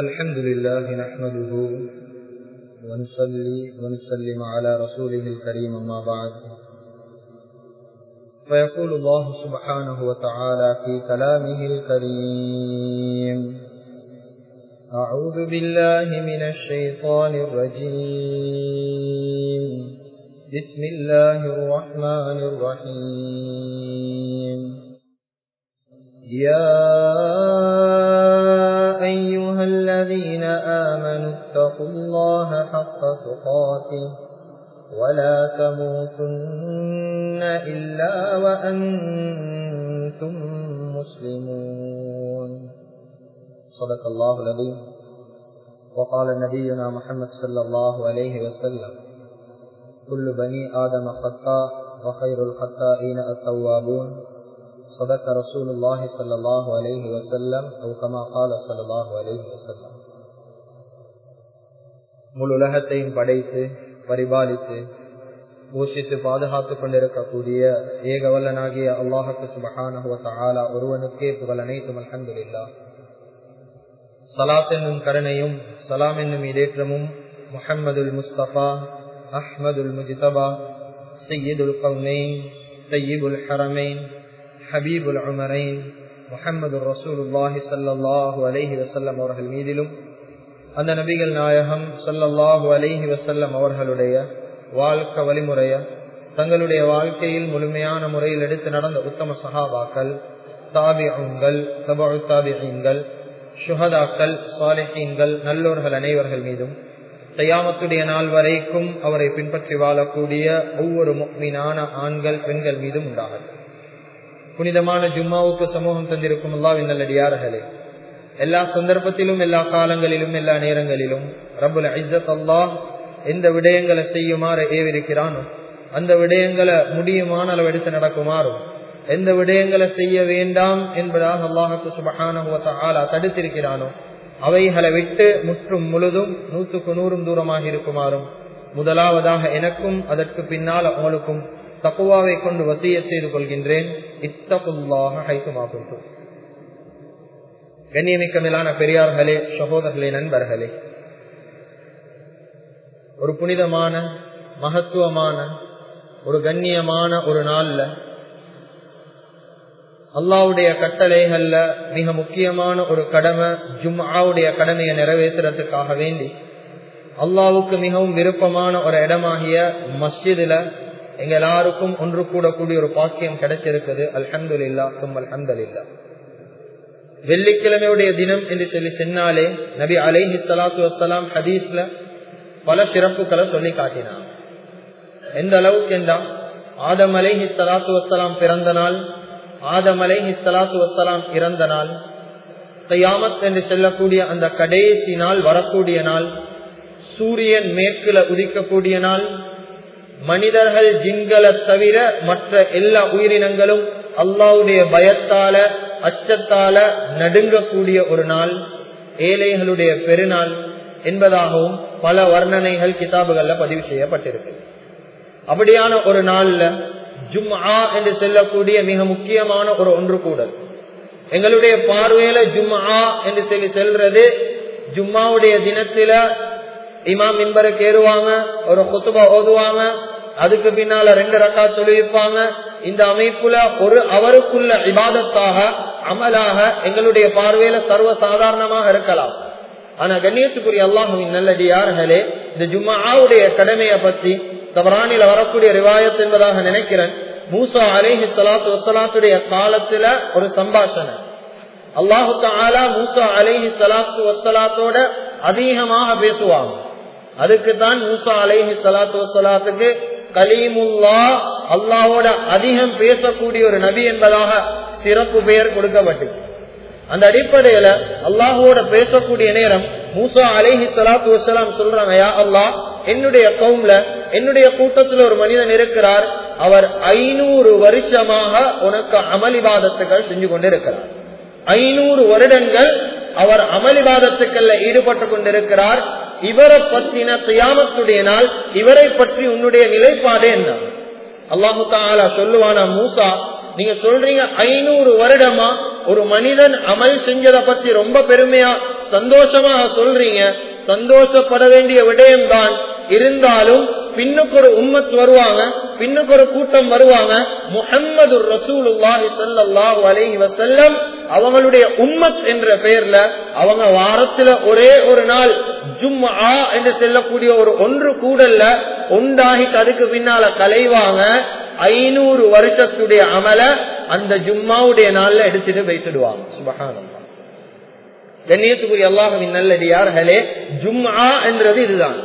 الحمد لله نحمده ونصلي ونسلم على رسوله الكريم أما بعد. فيقول الله سبحانه وتعالى في كلامه الكريم أعوذ بالله من الشيطان الرجيم. بسم الله الرحمن الرحيم. يا أيها الذين آمنوا اتقوا الله حق تقاته ولا تموتن إلا وأنتم مسلمون. صدق الله العظيم. وقال نبينا محمد صلى الله عليه وسلم كل بني آدم خطاء وخير الخطائين التوابون. صدق رسول الله صلى الله عليه وسلم أو كما قال صلى الله عليه وسلم முழு உலகத்தையும் படைத்து பரிபாலித்து போஷித்து பாதுகாத்துக் கொண்டிருக்கக்கூடிய ஏகவல்லனாகிய அல்லாஹுக்கு சுபஹானஹுவ தஆலா ஒருவனுக்கே புகழ் அனைத்தும் அல்ஹம்துலில்லாஹ் சலாத் என்னும் கருணையும் சலாம் என்னும் இதேற்றமும் முஹம்மதுல் முஸ்தபா அஹ்மதுல் முஜிதபா சையீதுல் கவுனைன் தையீபுல் ஹரமைன் ஹபீபுல் உமரைன் முஹம்மது ரசூலுல்லாஹி சல்லாஹூ அலஹி வசல்லம் அவர்கள் மீதிலும் அந்த நபிகள் நாயகம் சல்லல்லாஹு அலஹி வசல்லம் அவர்களுடைய வாழ்க்கை வழிமுறைய தங்களுடைய வாழ்க்கையில் முழுமையான முறையில் எடுத்து நடந்த உத்தம சஹாபாக்கள் தாபியங்கள் தபு தாபியங்கள் சுஹதாக்கள் சாலிஹீன்கள் நல்லோர்கள் அனைவர்கள் மீதும் கையாமத்துடைய நாள் வரைக்கும் அவரை பின்பற்றி வாழக்கூடிய ஒவ்வொரு மீனான ஆண்கள் பெண்கள் மீதும் உண்டாகும் புனிதமான ஜும்மாவுக்கு சமூகம் தந்திருக்கும் அல்லாவின் நல்லடியார்களே எல்லா சந்தர்ப்பத்திலும் எல்லா காலங்களிலும் எல்லா நேரங்களிலும் ரபுல் ஐசத் அல்லாஹ் எந்த விடயங்களை செய்யுமாறு ஏவிருக்கிறானோ அந்த விடயங்களை முடியுமான அளவு எடுத்து நடக்குமாறும் எந்த விடயங்களை செய்ய வேண்டாம் என்பதாக அல்லாஹுக்கு சுபகான தடுத்திருக்கிறானோ அவைகளை விட்டு முற்றும் முழுதும் நூற்றுக்கு நூறும் தூரமாக இருக்குமாறும் முதலாவதாக எனக்கும் அதற்கு பின்னால் அவங்களுக்கும் தக்குவாவை கொண்டு வசிய செய்து கொள்கின்றேன். இத்தகுல்லாக ஹைக்குமாகும் கண்ணியமிக்க பெரியார்களே சகோதரர்களே நண்பர்களே. ஒரு புனிதமான மகத்துவமான ஒரு கண்ணியமான ஒரு நாள்ல அல்லாவுடைய கட்டளைகள்ல மிக முக்கியமான ஒரு கடமை ஜும்ஆவுடைய கடமையை நிறைவேற்றுறதுக்காக வேண்டி அல்லாவுக்கு மிகவும் விருப்பமான ஒரு இடமாகிய மஸ்ஜிதுல எங்க எல்லாருக்கும் ஒன்று கூடக்கூடிய ஒரு பாக்கியம் கிடைச்சிருக்குது அல்ஹம்து இல்லா தும் அல்ஹம்து இல்லா வெள்ளிக்கிழமையுடைய தினம் என்று சொல்லி சொன்னாலே நபி அலைஹி சலாத்து வசலாம் ஹதீஸ்ல பல சிறப்புகளை சொல்லி காட்டினார். எந்த அளவுக்கு என்றால் ஆதம் அலைஹி சலாத்து வசலாம் பிறந்த நாள் ஆதம் அலைஹி சலாத்து வசலாம் இறந்த நாள் கையாமத் என்று செல்லக்கூடிய அந்த கடைசி நாள் வரக்கூடிய நாள் சூரியன் மேற்குல உதிக்கக்கூடிய நாள் மனிதர்கள் ஜின்களை தவிர மற்ற எல்லா உயிரினங்களும் அல்லாவுடைய பயத்தால அச்சத்தால நடுங்கக்கூடிய ஒரு நாள் ஏழைகளுடைய பெருநாள் என்பதாகவும் பல வர்ணனைகள் கிதாபுகள்ல பதிவு செய்யப்பட்டிருக்கு. அப்படியான ஒரு நாள்ல ஜும்ஆ என்று செல்லக்கூடிய மிக முக்கியமான ஒரு ஒன்று கூடல் எங்களுடைய பார்வையில ஜும்ஆ என்று சொல்லி செல்றது ஜும்மாவுடைய தினத்தில இமாம் மிம்பருக்கு ஏறுவாங்க ஒரு குத்துபா ஓதுவாங்க அதுக்கு பின்னால ரெண்டு ரக்கா தொழுவிப்பாங்க இந்த அமைப்புல ஒரு அவருக்குள்ள விவாதத்தாக அமலாக எங்களுடைய பார்வையில சர்வ சாதாரணமாக இருக்கலாம். ஆனா கண்ணியத்துக்குரிய அல்லாஹுவின் நல்லடியார்களே இந்த ஜும்மாவுடைய கடமையை பத்தி தவறானில வரக்கூடிய ரிவாயத் என்பதாக நினைக்கிறேன். மூசா அலேஹி சலாத்து வசலாத்துடைய காலத்துல ஒரு சம்பாஷணை. அல்லாஹு தாலா மூசா அலேஹி சலாத்து வசலாத்தோட அதிகமாக பேசுவாங்க. அதுக்கு தான் மூசா அலைஹி சலாத்து வசலாத்துக்கு கலீமுல்லா அல்லாவோட அதிகம் பேசக்கூடிய ஒரு நபி என்பதாக சிறப்பு பெயர் கொடுக்கப்பட்டு அந்த அடிப்படையில அல்லாஹோட பேசக்கூடிய நேரம் மூசா அலைஹி சலாத்து வசலாம் சொல்றாங்க யா அல்லாஹ் என்னுடைய கவும்ல என்னுடைய கூட்டத்தில் ஒரு மனிதன் இருக்கிறார். அவர் ஐநூறு வருஷமாக உனக்கு அமளிவாதத்துக்கள் செஞ்சு கொண்டிருக்கிறார். ஐநூறு வருடங்கள் அவர் அமளிவாதத்துக்கள்ல ஈடுபட்டு கொண்டிருக்கிறார். இவரை பற்றின தியாமத்துடைய நாள் இவரை பற்றி உன்னுடைய நிலைப்பாடு என்ன? அல்லாஹு தாலா சொல்லுவானா மூசா நீங்க சொல்றீங்க ஐநூறு வருடமா ஒரு மனிதன் அமல் செஞ்சதை பத்தி ரொம்ப பெருமையா சந்தோஷமா சொல்றீங்க. சந்தோஷப்பட வேண்டிய விடயம்தான் இருந்தாலும் பின்னுக்கு ஒரு உம்மத் வருவாங்க பின்னுக்கு ஒரு கூட்டம் வருவாங்க. முகம்மது ரசூலுல்லாஹி ஸல்லல்லாஹு அலைஹி வஸல்லம் அவங்களுடைய உம்மத் என்ற பெயர்ல அவங்க வாரத்துல ஒரே ஒரு நாள் ஜும்மா என்று செல்லக்கூடிய ஒரு ஒன்று கூடல்ல உண்டாகிட்டு அதுக்கு பின்னால கலைவாங்க ஐநூறு வருஷத்துடைய அமல அந்த ஜும்மாவுடைய நாள்ல எடுத்துட்டு வைத்துடுவாங்க. சுபஹானல்லாஹ் கண்ணியத்துக்குரிய அல்லாஹுவின் நல்லடியார்களே ஜும்மா என்றது இதுதான்.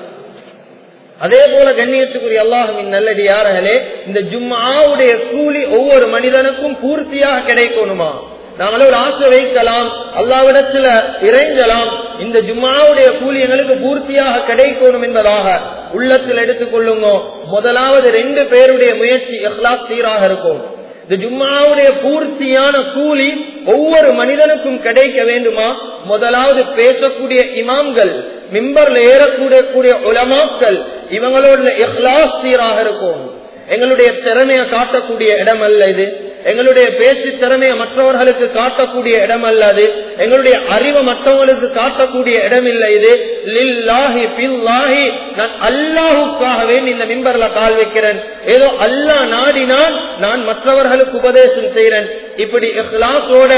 அதே போல கண்ணியத்துக்குரிய அல்லாஹுவின் நல்லடியார்களே இந்த ஜும்மாவுடைய கூலி ஒவ்வொரு மனிதனுக்கும் பூர்த்தியாக கிடைக்கணுமா? நாங்களும் ஒரு ஆசை வைக்கலாம் அல்லாவிடத்துல இறைஞ்சலாம் இந்த ஜும்மாவுடைய கூலி எங்களுக்கு பூர்த்தியாக கிடைக்கணும் என்பதாக உள்ளத்தில் எடுத்துக்கொள்ளுங்க முதலாவது ரெண்டு பேருடைய முயற்சி எஹ்லாஸ் சீராக இருக்கும். இந்த ஜும்மாவுடைய பூர்த்தியான கூலி ஒவ்வொரு மனிதனுக்கும் கிடைக்க வேண்டுமா? முதலாவது பேசக்கூடிய இமாம்கள் மிம்பர்ல ஏறக்கூடிய கூடிய உலமாக்கள் இவங்களோட இஹ்லாஸ் சீராக இருக்கும். எங்களுடைய திறமையை காட்டக்கூடிய இடம் அல்ல இது. எங்களுடைய பேச்சு திறமையை மற்றவர்களுக்கு காட்டக்கூடிய இடம் அல்ல அது எங்களுடைய அறிவை மற்றவங்களுக்கு காட்டக்கூடிய இடம் இல்லை இது. லில்லாஹி பில்லாஹி. நான் அல்லாஹுக்காகவே இந்த மிம்பர்ல கால் வைக்கிறேன். ஏதோ அல்லாஹ் நாடினால் நான் மற்றவர்களுக்கு உபதேசம் செய்கிறேன். இப்படி இஹ்லாஸோட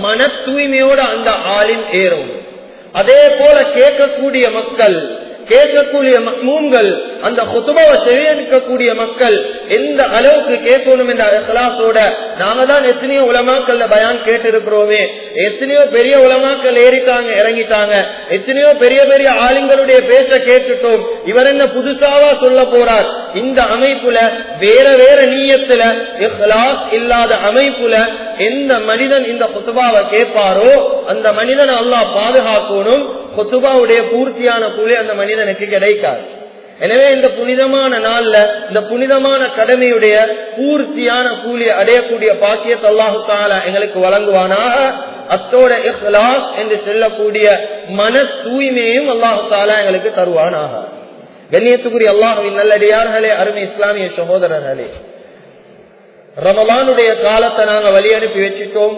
மன தூய்மையோட அந்த ஆளின் ஏறும் அதே போல கேட்கக்கூடிய மக்கள் கேட்கக்கூடிய மூங்கள் அந்த குத்துபாவை செவியடிக்கக்கூடிய மக்கள் எந்த அளவுக்கு கேட்கணும் என்ற இஹ்லாஸோட நாங்க தான் எத்தனையோ உலமாக்கள்ல பயான் கேட்டு இருக்கிறோமே எத்தனையோ பெரிய உலமாக்கள் ஏறிட்டாங்க இறங்கிட்டாங்க. எத்தனையோ பெரிய பெரிய ஆளுங்களுடைய பேச்ச கேட்டுட்டோம். இவர் என்ன புதுசாவா சொல்ல போறார்? இந்த அமைப்புல வேற வேற நீயத்துல இஹ்லாஸ் இல்லாத அமைப்புல எந்த மனிதன் இந்த குத்துபாவை கேட்பாரோ அந்த மனிதனை அல்லாஹ் பாதுகாக்கணும். கொத்துபாவுடைய பூர்த்தியான கூலி அந்த மனிதனுக்கு கிடைக்காது. எனவே இந்த புனிதமான நாள்ல இந்த புனிதமான கடமையுடைய பூர்த்தியான கூலி அடையக்கூடிய பாக்கியத்தை அல்லாஹு தாலா எங்களுக்கு வழங்குவானாக. அத்தோட இஹ்லாஸ் என்று சொல்லக்கூடிய மன தூய்மையும் அல்லாஹு தாலா எங்களுக்கு தருவானாக. கண்ணியத்துக்குரிய அல்லாஹுவின் நல்லடியார்களே அருமை இஸ்லாமிய சகோதரர்களே. ரமலானுடைய காலத்தை நாங்க வழி அனுப்பி வச்சுட்டோம்.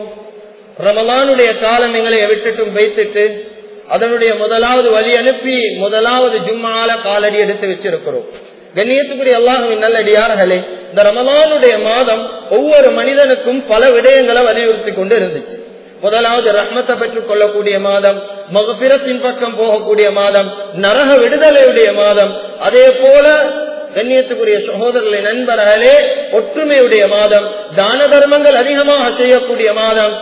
ரமலானுடைய காலம் எங்களை விட்டுட்டும் வைத்துட்டு அதனுடைய முதலாவது வழி அனுப்பி முதலாவது ஜும்மால காலடி எடுத்து வச்சிருக்கிறோம். கண்ணியத்துக்குரிய அல்லாஹுவின் நல்லடியார்களே இந்த ரமலானுடைய மாதம் ஒவ்வொரு மனிதனுக்கும் பல விடயங்களை வலியுறுத்தி கொண்டு இருந்துச்சு முதலாவது ரஹ்மத்தை பெற்றுக் கொள்ளக்கூடிய மாதம் மகபிரத்தின் பக்கம் போகக்கூடிய மாதம் நரக விடுதலையுடைய மாதம் அதே போல கண்ணியத்துக்குரிய சகோதரர்களை நண்பர்களே ஒற்றுமையுடைய மாதம் தான தர்மங்கள் அதிகமாக செய்யக்கூடிய மாதம்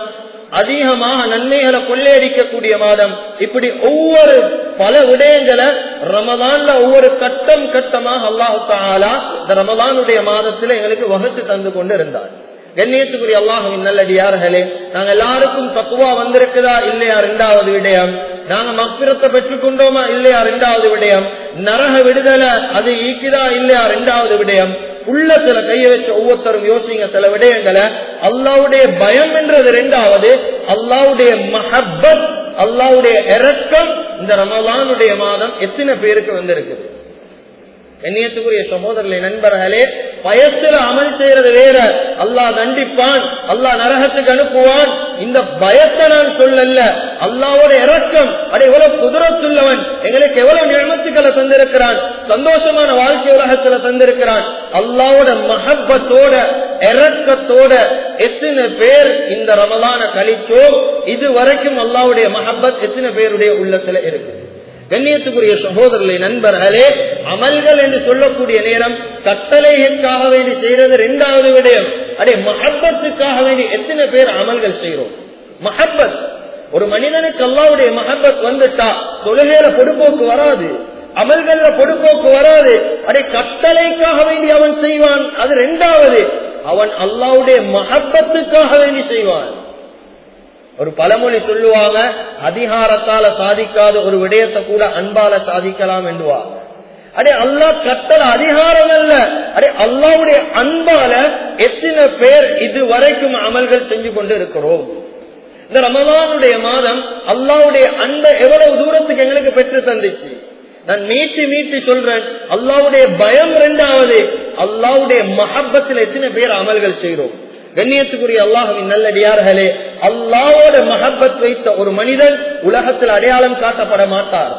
அதிகமாக நன்மைகளை கொள்ளையடிக்கக்கூடிய மாதம். இப்படி ஒவ்வொரு பல விடயங்களை ரமதான்ல ஒவ்வொரு கட்டம் கட்டமாக அல்லாஹு தாலா இந்த ரமதானுடைய மாதத்துல எங்களுக்கு வகுத்து தந்து கொண்டு இருந்தார் கண்ணியத்துக்குரிய அல்லாஹுவின் நல்லடியார்களே நாங்க எல்லாருக்கும் தக்குவா வந்திருக்குதா இல்லையா ரெண்டாவது விடயம்? நாங்க மப்பிரத்தை பெற்றுக்கொண்டோமா இல்லையா ரெண்டாவது விடயம்? நரக விடுதலை அது ஈக்குதா இல்லையா ரெண்டாவது விடயம்? உள்ளத்துல கைய வச்ச ஒவ்வொருத்தரும் யோசிங்க சில விடயங்களை. அல்லாவுடைய பயம் என்றது ரெண்டாவது அல்லாவுடைய மஹப்பத் அல்லாவுடைய இறக்கம் இந்த ரமலானுடைய மாதம் எத்தனை பேருக்கு வந்திருக்குது? கண்ணியத்துக்குரிய சகோதரர்களை நண்பர்களே பயத்துல அமல் செய்யறது வேற. அல்லாஹ் தண்டிப்பான் அல்லாஹ் நரகத்துக்கு அனுப்புவான். இந்த பயத்தை நான் சொல்லல அல்லாவோட இறக்கம் அட எவ்வளவு குதிரத்துள்ளவன் எங்களுக்கு எவ்வளவு நியமத்துக்களை தந்திருக்கிறான் சந்தோஷமான வாழ்க்கை உலகத்துல தந்திருக்கிறான். அல்லாவோட மகப்பத்தோட இறக்கத்தோட எத்தனை பேர் இந்த ரமலான கழிச்சோம்? இது வரைக்கும் அல்லாவுடைய மகப்பத் எத்தனை பேருடைய உள்ளத்துல இருக்கு? கண்ணியத்துக்குரிய சகோதரர்களை நண்பர்களே அமல்கள் என்று சொல்லக்கூடிய நேரம் கட்டளைகளுக்காக வேண்டி செய்யறது இரண்டாவது விடயம் அதே மஹப்பத்துக்காக வேண்டி எத்தனை பேர் அமல்கள் செய்யறோம் மஹப்பத் ஒரு மனிதனுக்கு அல்லாவுடைய மஹப்பத் வந்துட்டா தொழுகையில பொடுப்போக்கு வராது அமல்கள்ல பொடுப்போக்கு வராது அடே கட்டளைக்காக வேண்டி அவன் செய்வான். அது ரெண்டாவது அவன் அல்லாவுடைய மகப்பத்துக்காக வேண்டி செய்வான். ஒரு பழமொழி சொல்லுவாங்க அதிகாரத்தால சாதிக்காத ஒரு விடயத்தை கூட அன்பால சாதிக்கலாம் என்றுவா. அடே அல்லா கட்டல அதிகாரம் அல்ல. அடே அல்லாவுடைய அன்பால எத்தனை பேர் இது வரைக்கும் அமல்கள் செஞ்சு கொண்டு இருக்கிறோம். இந்த ரமலானுடைய மாதம் அல்லாவுடைய அன்பை எவ்வளவு தூரத்துக்கு எங்களுக்கு பெற்று தந்துச்சு. நான் மீட்டு மீட்டு சொல்றேன் அல்லாவுடைய பயம் ரெண்டாவது அல்லாவுடைய மஹப்பத்தில் எத்தனை பேர் அமல்கள் செய்கிறோம் கண்ணியத்துக்குரிய அல்லாஹுவின் நல்லடியார்களே அல்லாவோட மகப்பத் வைத்த ஒரு மனிதன் உலகத்தில் அடையாளம் காட்டப்பட மாட்டார்.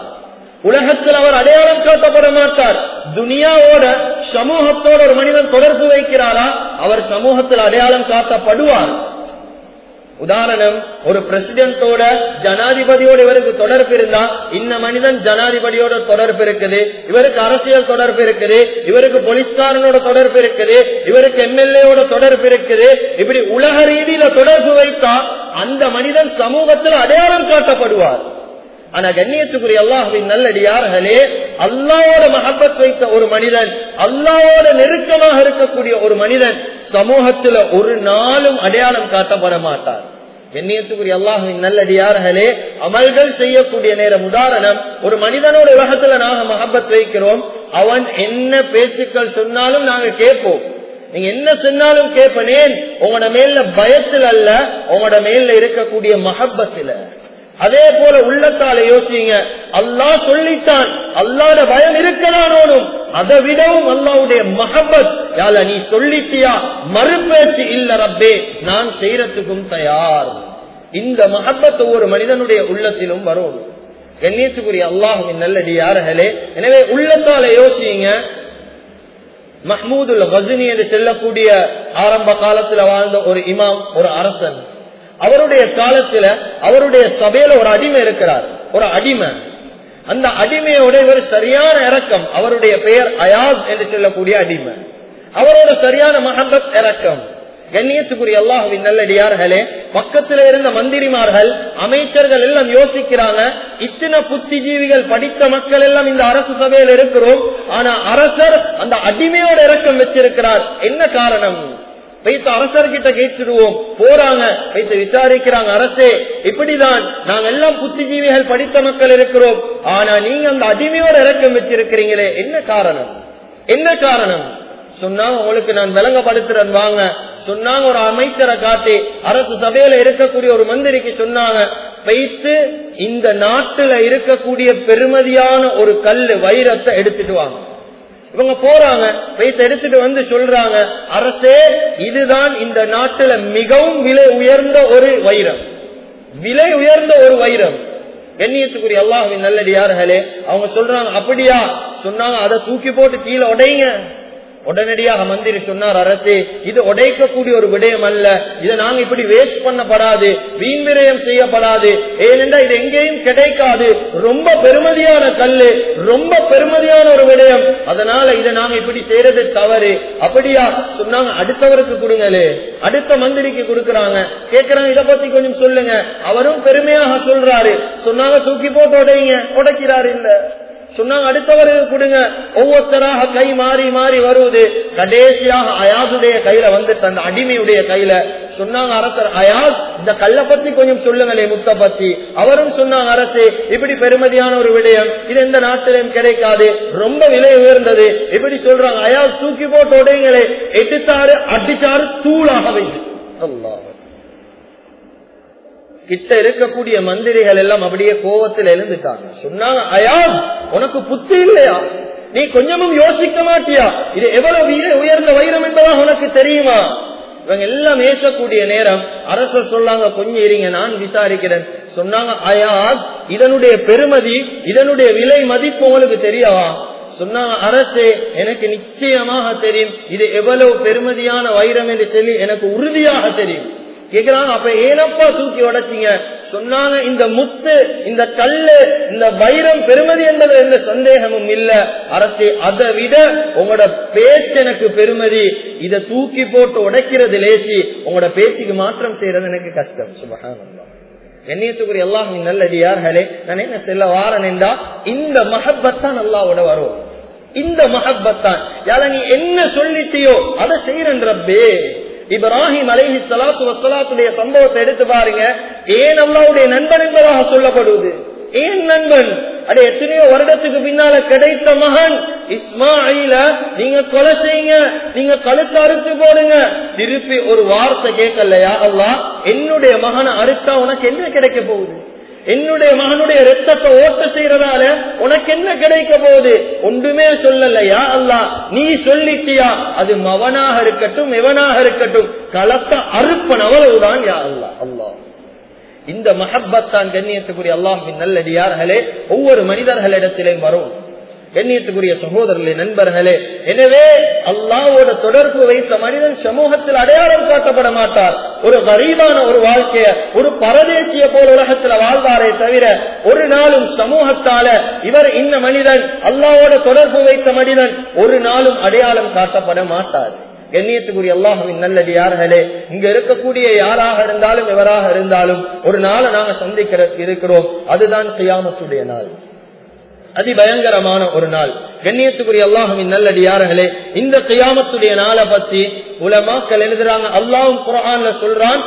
உலகத்தில் அவர் அடையாளம் காட்டப்பட மாட்டார். துனியாவோட சமூகத்தோட ஒரு மனிதன் தொடர்பு வைக்கிறாரா? அவர் சமூகத்தில் அடையாளம் காட்டப்படுவார். உதாரணம் ஒரு பிரசிடென்டோட ஜனாதிபதியோட இவருக்கு தொடர்பு இருந்தா இந்த மனிதன் ஜனாதிபதியோட தொடர்பு இருக்குது இவருக்கு அரசியல் தொடர்பு இருக்குது இவருக்கு போலீஸ்காரனோட தொடர்பு இருக்குது இவருக்கு எம்எல்ஏவோட தொடர்பு இருக்குது இப்படி உலக ரீதியில தொடர்பு வைத்தா அந்த மனிதன் சமூகத்தில் அடையாளம் காட்டப்படுவார். ஆனா கண்ணியத்துக்குரிய அல்லாஹின் நல்லடியார்களே அல்லாவோட மகப்பத் வைத்த ஒரு மனிதன் அல்லாவோட நெருக்கமாக இருக்கக்கூடிய ஒரு மனிதன் சமூகத்துல ஒரு நாளும் அடையாளம் காட்டப்பட மாட்டார். கண்ணியத்துக்குரிய அல்லாஹின் நல்லடியார்களே அமல்கள் செய்யக்கூடிய நேரம் உதாரணம் ஒரு மனிதனோட உலகத்துல நாங்க மகப்பத் வைக்கிறோம் அவன் என்ன பேச்சுக்கள் சொன்னாலும் நாங்க கேட்போம். நீங்க என்ன சொன்னாலும் கேட்பனேன் உங்களோட மேல பயத்தில் அல்ல உங்களோட மேல இருக்கக்கூடிய மஹப்பத்துல. அதே போல உள்ளத்தால யோசிங்க. அல்லாஹ் சொல்லித்தான். அல்லாத பயம் இருக்கலானோனும் அதை விடவும் அல்லாவுடைய மகபத் யால நீ சொல்லிட்டியா? மறுபேச்சு இல்ல ரப்பே. நான் செய்யறதுக்கும் தயார். இந்த மகப்பத் ஒவ்வொரு மனிதனுடைய உள்ளத்திலும் வரும். கண்ணியத்துக்குரிய அல்லாஹுவின் நல்லடி யார்களே எனவே உள்ளத்தால யோசிங்க. மஹ்மூதுல் கசினி என்று செல்லக்கூடிய ஆரம்ப காலத்துல வாழ்ந்த ஒரு இமாம் ஒரு அரசன். அவருடைய காலத்துல அவருடைய சபையில ஒரு அடிமை இருக்கிறார். ஒரு அடிமை. அந்த அடிமையோட ஒரு சரியான இறக்கம். அவருடைய பெயர் அயாஸ் என்று சொல்லக்கூடிய அடிமை. அவரோட சரியான மகபத் இறக்கம். கண்ணியத்துக்குரிய அல்லாஹுவின் நல்லடியார்களே பக்கத்தில் இருந்த மந்திரிமார்கள் அமைச்சர்கள் எல்லாம் யோசிக்கிறாங்க இத்தனை புத்திஜீவிகள் படித்த மக்கள் எல்லாம் இந்த அரசு சபையில் இருக்கிறோம் ஆனா அரசர் அந்த அடிமையோட இறக்கம் வச்சிருக்கிறார். என்ன காரணம்? வைத்து அரசர்கிட்ட கேட்டுடுவோம் போறாங்க. வைத்து விசாரிக்கிறாங்க. அரசே இப்படிதான். நாங்க எல்லாம் புத்திஜீவிகள் படித்த மக்கள் இருக்கிறோம். ஆனா நீங்க அந்த அடிமையோட இறக்கம் வச்சிருக்கிறீங்களே. என்ன காரணம்? என்ன காரணம்? சொன்னாங்க உங்களுக்கு நான் விளங்கப்படுத்துறேன். வாங்க. சொன்னாங்க ஒரு அமைச்சரை காட்டி அரசு சபையில இருக்கக்கூடிய ஒரு மந்திரிக்கு சொன்னாங்க வைத்து இந்த நாட்டுல இருக்கக்கூடிய பெருமதியான ஒரு கல் வைரத்தை எடுத்துட்டு வாங்க. இவங்க போறாங்க பைசா எடுத்துட்டு வந்து சொல்றாங்க அரசே இதுதான் இந்த நாட்டுல மிகவும் விலை உயர்ந்த ஒரு வைரம். விலை உயர்ந்த ஒரு வைரம். கண்ணியத்துக்குரிய அல்லாஹின் நல்லடியார்களே அவங்க சொல்றாங்க அப்படியா? சொன்னாங்க அதை தூக்கி போட்டு கீழே உடையுங்க உடனடியாக மந்திரி சொன்னார் அரசே இது உடைக்கக்கூடிய ஒரு விடயம் அல்ல. இதை நாங்க இப்படி வேஸ்ட் பண்ணப்படாது வீண் விரயம் செய்யப்படாது. ஏனென்றால் இது எங்கேயும் கிடைக்காது. ரொம்ப பெருமதியான கல்லு ரொம்ப பெருமதியான ஒரு விடயம். அதனால இதை நாங்க இப்படி செய்யறது தவறு. அப்படியா? சொன்னாங்க அடுத்தவருக்கு கொடுங்களே. அடுத்த மந்திரிக்கு கொடுக்கறாங்க. கேக்குறாங்க இதை பத்தி கொஞ்சம் சொல்லுங்க. அவரும் பெருமையாக சொல்றாரு. சொன்னாங்க தூக்கி போட்டு உடைங்க. உடைக்கிறாரு இல்ல. சொன்னாங்க அடுத்தவருக்கு கொடுங்க. ஒவ்வொருத்தராக கை மாறி மாறி வருவது கடைசியாக அயாசுடைய கையில வந்துட்டு அந்த அடிமையுடைய கையில சொன்னாங்க அரசர் அயாஸ் இந்த கல்லை பத்தி கொஞ்சம் சொல்லுங்களே முத்த பத்தி. அவரும் சொன்னாங்க அரசு இப்படி பெருமதியான ஒரு விடயம் இது எந்த நாட்டிலும் கிடைக்காது ரொம்ப விலை உயர்ந்தது. இப்படி சொல்றாங்க அயாஸ் தூக்கி போட்டு உடைங்களே எட்டுத்தாறு அடிச்சாறு தூளாக வைத்து கிட்ட இருக்கக்கூடிய மந்திரிகள் எல்லாம் அப்படியே கோவத்தில் எழுந்துட்டாங்க. சொன்னாங்க அயா உனக்கு புத்தி இல்லையா? நீ கொஞ்சமும் யோசிக்க மாட்டியா? இது எவ்வளவு உயர்ந்த வைரம் என்பதா உனக்கு தெரியுமா? இவங்க எல்லாம் ஏசக்கூடிய நேரம். அரசர் சொல்லாங்க கொஞ்சம் இருங்க நான் விசாரிக்கிறேன். சொன்னாங்க அயாத் இதனுடைய பெருமதி இதனுடைய விலை மதிப்பு உங்களுக்கு தெரியவா சொன்னாங்க அரசே எனக்கு நிச்சயமாக தெரியும். இது எவ்வளவு பெருமதியான வைரம் என்று சொல்லி எனக்கு உறுதியாக தெரியும். கேக்குறாங்க. அப்ப ஏனப்பா தூக்கி உடைச்சிங்க? சொன்னாங்க இந்த முத்து இந்த கல்லு இந்த வைரம் பெருமதி என்பது எந்த சந்தேகமும் இல்ல. அரசே அதை விட உங்களோட பேச்சு எனக்கு பெருமதி இதை தூக்கி போட்டு உடைக்கிறது லேசி. உங்களோட பேச்சுக்கு மாற்றம் செய்யறது எனக்கு கஷ்டம். சுபகானந்தம் கண்ணியத்துக்குரிய எல்லாம் நல்லடியார்களே நான் என்ன செல்ல வாரன் என்றா இந்த மஹப்பத்தான் அல்லாவோட வரும் இந்த மகப்பத்தான் யார நீ என்ன சொல்லிட்டியோ அதை செய்யறன் ரப்பே. இப்ராஹிம் அலைஹி சலாத்து வசலாத்துடைய சம்பவத்தை எடுத்து பாருங்க. ஏன் அல்லாவுடைய நண்பன் என்பதாக சொல்லப்படுவது? ஏன் நண்பன்? அது எத்தனையோ வருடத்துக்கு பின்னால கிடைத்த மகன். இஸ்மாயில நீங்க கொலை செய்யுங்க. நீங்க கழுத்து அறுத்து போடுங்க. திருப்பி ஒரு வார்த்தை கேட்கலையா அல்லா என்னுடைய மகனை அறுத்தா உனக்கு என்ன கிடைக்க போகுது? என்னுடைய மகனுடைய ரத்தத்தை ஓட்ட செய்யறதால உனக்கு என்ன கிடைக்க போகுது? ஒன்றுமே சொல்லலையா அல்லா நீ சொல்லிட்டியா? அது மவனாக இருக்கட்டும் எவனாக இருக்கட்டும். களத்தை அறுப்பன் அவ்வளவுதான் யா அல்லா அல்லா இந்த மஹப்பத்தான் கண்ணியத்துக்குரிய அல்லாஹின் நல்லடியார்களே ஒவ்வொரு மனிதர்களிடத்திலே வரும். கண்ணியத்துக்குரிய சகோதரர்களே நண்பர்களே எனவே அல்லாவோட தொடர்பு வைத்த மனிதன் சமூகத்தில் அடையாளம் காட்டப்பட மாட்டார். ஒரு கரீபான ஒரு வாழ்க்கைய ஒரு பரதேசிய போல் உலகத்தில் வாழ்வாரே தவிர ஒரு நாளும் சமூகத்தால இவர் இந்த மனிதன் அல்லாவோட தொடர்பு வைத்த மனிதன் ஒரு நாளும் அடையாளம் காட்டப்பட மாட்டார். கண்ணியத்துக்குரிய அல்லாஹுவின் நல்லடியார்களே இங்க இருக்கக்கூடிய யாராக இருந்தாலும் எவராக இருந்தாலும் ஒரு நாளை நாங்க சந்திக்கிற இருக்கிறோம். அதுதான் கியாமத்துடைய நாள். அதிபயங்கரமான ஒரு நாள். கண்ணியத்துக்குரிய அல்லாஹுவின் நல்லடியார்களே இந்த கியாமத்துடைய நாளை பத்தி உலமாக்கள் எழுதுறாங்க. அல்லாஹும் குரான்ல சொல்றான்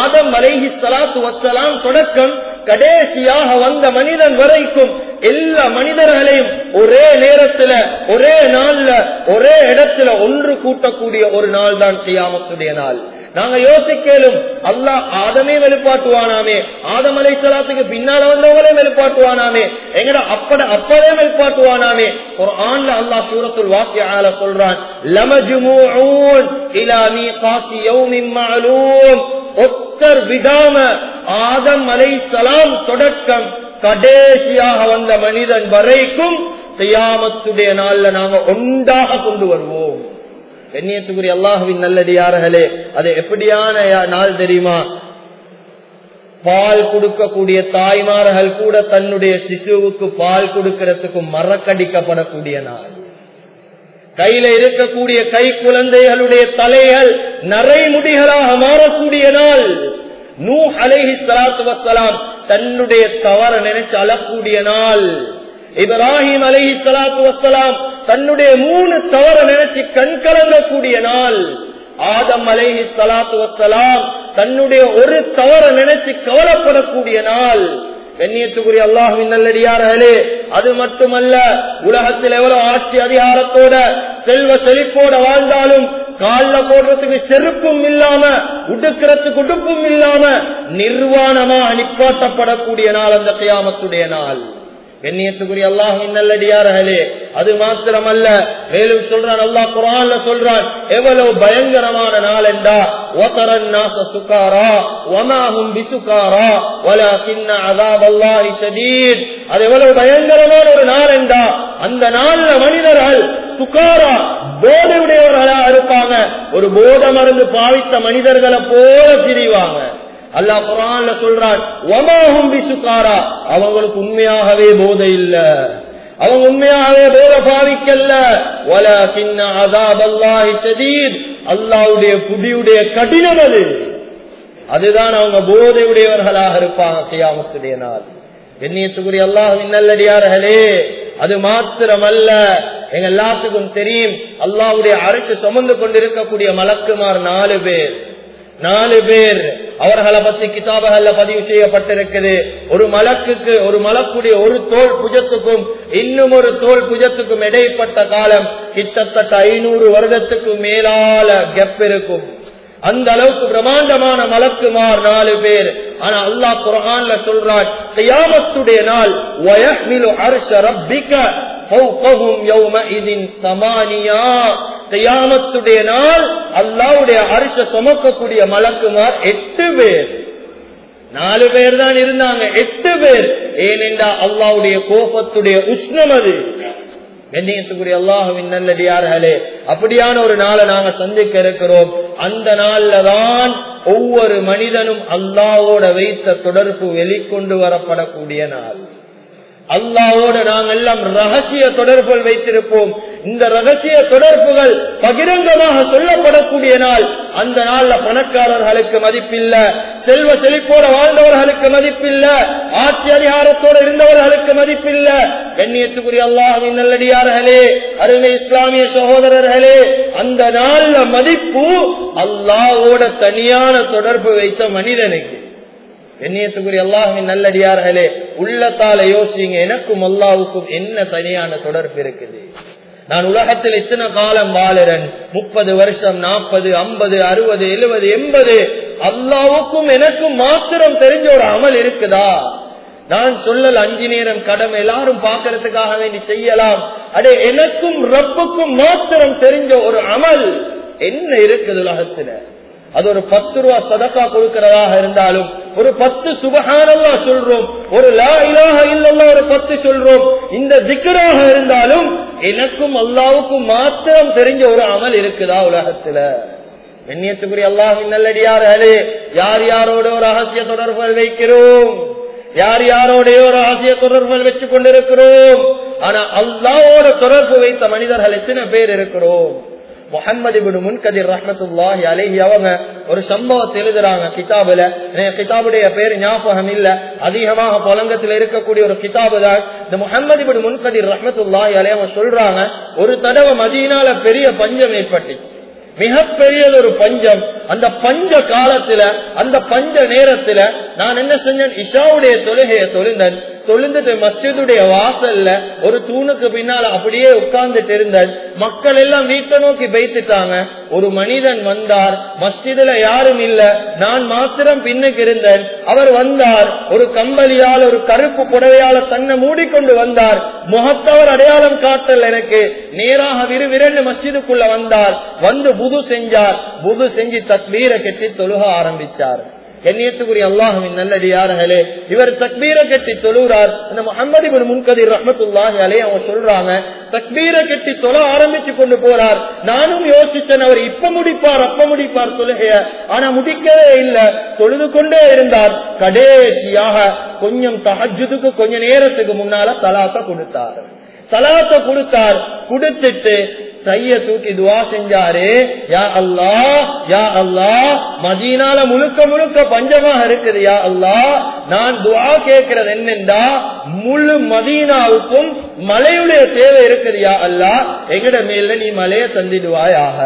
ஆதம் அலைஹி சலாத்து வசலாம் தொடக்கம் கடைசியாக வந்த மனிதன் வரைக்கும் எல்லா மனிதர்களையும் ஒரே நேரத்துல ஒரே நாள்ல ஒரே இடத்துல ஒன்று கூட்டக்கூடிய ஒரு நாள் தான் கியாமத்துடைய நாள். நாங்க யோசிக்கலும் அல்லாஹ் ஆதமே வெளிப்பாட்டுவானாமே. ஆதம் அலை சலாத்துக்கு பின்னால வந்தவங்களே வெளிப்பாட்டுவானாமே. எங்கட அப்பட அப்பவே வெளிப்பாட்டுவானாமே. ஒரு ஆண்ல அல்லாஹ் சூரத்துல் வாக்கியால சொல்றான் லமஜுமூன் இலாமி மீகாத்தி யௌமின் மஅலூம். ஒத்தர் விடாம ஆதம் அலை சலாம் தொடக்கம் கடைசியாக வந்த மனிதன் வரைக்கும் செய்யாமத்துடைய நாள்ல நாங்க ஒன்றாக கொண்டு வருவோம். கண்ணியத்துக்குரிய அல்லாஹுவின் நல்லடியார்களே அது எப்படியான நாள் தெரியுமா? பால் கொடுக்கக்கூடிய தாய்மார்கள் கூட தன்னுடைய சிசுவுக்கு பால் கொடுக்கிறதுக்கு மறக்கடிக்கப்படக்கூடிய நாள். கையில இருக்கக்கூடிய கை குழந்தைகளுடைய தலைகள் நரைமுடிகளாக மாறக்கூடிய நாள். நூ அலைஹி சலாத்து வசலாம் தன்னுடைய தவற நினைச்சு அழக்கூடிய நாள். இப்ராஹிம் அலஹி சலாத்து வசலாம் தன்னுடைய மூணு தவற நினைச்சு கண் கலங்கக்கூடிய நாள். ஆதம் அலைஹி சலாத்து வசலாம் தன்னுடைய ஒரு தவற நினைச்சு கவலைப்படக்கூடிய நாள். கண்ணியத்துக்குரிய அல்லாஹுவின் நல்லடியார்களே அது மட்டுமல்ல உலகத்தில் எவ்வளவு ஆட்சி அதிகாரத்தோட செல்வ செழிப்போட வாழ்ந்தாலும் கால்ல போடுறதுக்கு செருப்பும் இல்லாம உடுக்கிறதுக்கு உடுப்பும் இல்லாம நிர்வாணமா நிப்பாட்டப்படக்கூடிய நாள் அந்த கியாமத்துடைய நாள். கண்ணியத்துக்குரிய அல்லாஹின் நல்லடியார்களே அது மாத்திரமல்ல. மேலும் சொல்றான் அல்லாஹ் குரான்ல சொல்றான் எவ்வளவு பயங்கரமான நாள் என்றா அது எவ்வளவு பயங்கரமான ஒரு நாள் என்றா அந்த நாள்ல மனிதர்கள் சுகாரா போதையுடையவர்களா இருப்பாங்க. ஒரு போத மருந்து பாவித்த மனிதர்களை போல பிரிவாங்க அல்லா குரான்ல சொல்றான் ஒமாஹும் அவங்களுக்கு உண்மையாகவே போதை இல்ல. அவங்க உண்மையாகவே போத பாவிக்கல்ல. வல பின்ன அதாப் அல்லாஹி அல்லாவுடைய புடியுடைய கடினம் அது. அதுதான் அவங்க போதையுடையவர்களாக இருப்பாங்க செய்யாமத்துடைய நாள். கண்ணியத்துக்குரிய அல்லாஹின் நல்லடியார்களே அது மாத்திரமல்ல. எங்க எல்லாத்துக்கும் தெரியும் அல்லாவுடைய அரசு சுமந்து கொண்டிருக்கக்கூடிய மலக்குமார் நாலு பேர். நாலு பேர். அவர்களை பத்தி கிதாபகல்ல பதிவு செய்யப்பட்டிருக்குது. ஒரு மலக்குக்கு ஒரு மலக்குடைய ஒரு தோல் புஜத்துக்கும் இன்னும் ஒரு தோல் புஜத்துக்கும் இடைப்பட்ட காலம் கிட்டத்தட்ட ஐநூறு வருடத்துக்கு மேலால கெப் இருக்கும். அந்த அளவுக்கு பிரம்மாண்டமான மலக்குமார் நாலு பேர். ஆனா அல்லாஹ் குரான்ல சொல்றான் கியாமத்துடைய நாள் வயஹ்மிலு அரச ரப்பிக சமானியா கையாமத்துடைய நாள் அல்லாவுடைய அரிச சுமக்கக்கூடிய மலக்குமார் எட்டு பேர். நாலு பேர் தான் இருந்தாங்க எட்டு பேர். ஏனென்றா அல்லாவுடைய கோபத்துடைய உஷ்ணம் அது. கண்ணியத்துக்குரிய அல்லாஹுவின் நல்லடியார்களே அப்படியான ஒரு நாளை நாங்க சந்திக்க இருக்கிறோம். அந்த நாள்ல தான் ஒவ்வொரு மனிதனும் அல்லாவோட வைத்த தொடர்பு வெளிக்கொண்டு வரப்படக்கூடிய நாள். அல்லாவோடு நாங்கள் எல்லாம் ரகசிய தொடர்புகள் வைத்திருப்போம். இந்த ரகசிய தொடர்புகள் பகிரங்கமாக சொல்லப்படக்கூடிய நாள். அந்த நாள்ல பணக்காரர்களுக்கு மதிப்பில்ல. செல்வ செழிப்போட வாழ்ந்தவர்களுக்கு மதிப்பில்ல. ஆட்சி அதிகாரத்தோடு இருந்தவர்களுக்கு மதிப்பில்ல. கண்ணியத்துக்குரிய அல்லாஹின் நல்லடியார்களே அருமை இஸ்லாமிய சகோதரர்களே அந்த நாள்ல மதிப்பு அல்லாவோட தனியான தொடர்பு வைத்த மனிதனுக்கு. கண்ணியத்துக்குரிய எல்லாருமே நல்லடியார்களே உள்ளத்தால யோசிங்க. எனக்கும் அல்லாவுக்கும் என்ன தனியான தொடர்பு இருக்குது? நான் உலகத்தில் இத்தனை காலம் வாழறன்? முப்பது வருஷம் நாற்பது ஐம்பது அறுபது எழுபது எண்பது. அல்லாவுக்கும் எனக்கும் மாத்திரம் தெரிஞ்ச ஒரு அமல் இருக்குதா? நான் சொல்லல் அஞ்சு நேரம் கடமை. எல்லாரும் பாக்கிறதுக்காக வேண்டி செய்யலாம். அடே எனக்கும் ரப்புக்கும் மாத்திரம் தெரிஞ்ச ஒரு அமல் என்ன இருக்குது உலகத்துல? அது ஒரு பத்து ரூபா சதக்கா கொடுக்கிறதாக இருந்தாலும் ஒரு பத்து சுபகானல்லா சொல்றோம். ஒரு லா இலாக இல்லல்லா ஒரு பத்து சொல்றோம். இந்த திக்கராக இருந்தாலும் எனக்கும் அல்லாவுக்கும் மாத்திரம் தெரிஞ்ச ஒரு அமல் இருக்குதா உலகத்துல? வெண்ணியத்துக்குரிய அல்லாஹின் நல்லடியார்களே யார் யாரோட ஒரு ரகசிய தொடர்புகள் வைக்கிறோம்? யார் யாரோடைய ஒரு ரகசிய தொடர்புகள் வச்சு கொண்டிருக்கிறோம்? ஆனா அல்லாவோட தொடர்பு வைத்த மனிதர்கள் எத்தனை பேர் இருக்கிறோம்? முகமது முன்கதிர் ரஹமத்துல்லாஹி அலஹி அவங்க ஒரு சம்பவத்தை எழுதுறாங்க கிதாபுல. கிதாபுடைய பேர் ஞாபகம் இல்ல. அதிகமாக புலங்கத்தில் இருக்கக்கூடிய ஒரு கிதாபு தான். இந்த முகமது பின் முன்கதிர் ரஹமத்துல்லாஹி அலைஹி அவங்க சொல்றாங்க ஒரு தடவை மதியினால பெரிய பஞ்சம் ஏற்பட்டு. மிகப்பெரியது ஒரு பஞ்சம். அந்த பஞ்ச காலத்துல அந்த பஞ்ச நேரத்துல நான் என்ன செஞ்சேன்? இஷாவுடைய தொழுகையை தொழுந்தேன். தொழுந்துட்டு மஸ்ஜிதுடைய வாசல்ல ஒரு தூணுக்கு பின்னால அப்படியே உட்கார்ந்துட்டு இருந்தேன் மக்கள் எல்லாம் வீட்டை நோக்கி வைத்துட்டாங்க ஒரு மனிதன் வந்தார். மஸ்ஜிதுல யாரும் இல்ல. நான் மாத்திரம் பின்னுக்கு இருந்தேன். அவர் வந்தார். ஒரு கம்பளியால் ஒரு கருப்பு புடவையால தன்னை மூடிக்கொண்டு வந்தார். முகத்தவர் அடையாளம் காட்டல் எனக்கு. நேராக விறுவிரண்டு மஸ்ஜிதுக்குள்ள வந்தார். வந்து புது செஞ்சார். புது செஞ்சு தத்வீரை கட்டி தொழுக ஆரம்பிச்சார். கண்ணியத்துக்குரிய அல்லாஹுவின் நல்லடியார்களே இவர் தக்பீர கட்டி தொழுகிறார். அந்த முகமது இவர் முன்கதிர் ரஹமத்துல்லாஹி அலே அவங்க சொல்றாங்க தக்பீர கட்டி தொழ ஆரம்பிச்சு கொண்டு போறார். நானும் யோசிச்சேன் அவர் இப்ப முடிப்பார் அப்ப முடிப்பார் தொழுகைய ஆனா முடிக்கவே இல்லை தொழுது கொண்டே இருந்தார். கடைசியாக கொஞ்சம் தஹஜுதுக்கு கொஞ்ச நேரத்துக்கு முன்னால தலாத்த கொடுத்தார். சலாத்த கொடுத்தார் கொடுத்துட்டு கைய தூக்கி துவா செஞ்சாரு யா அல்லா யா அல்லா மதீனால முழுக்க முழுக்க பஞ்சமாக இருக்குது யா அல்லா நான் துவா கேட்கிறது என்னென்றா முழு மதீனாவுக்கும் மலையுடைய தேவை இருக்குது யா அல்லா எங்கட மேல நீ மலைய தந்திடுவாயாக.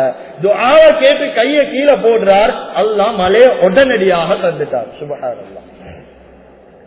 துவாவை கேட்டு கைய கீழே போடுறார் அல்லா மலையை உடனடியாக தந்துட்டார். சுபகாரம்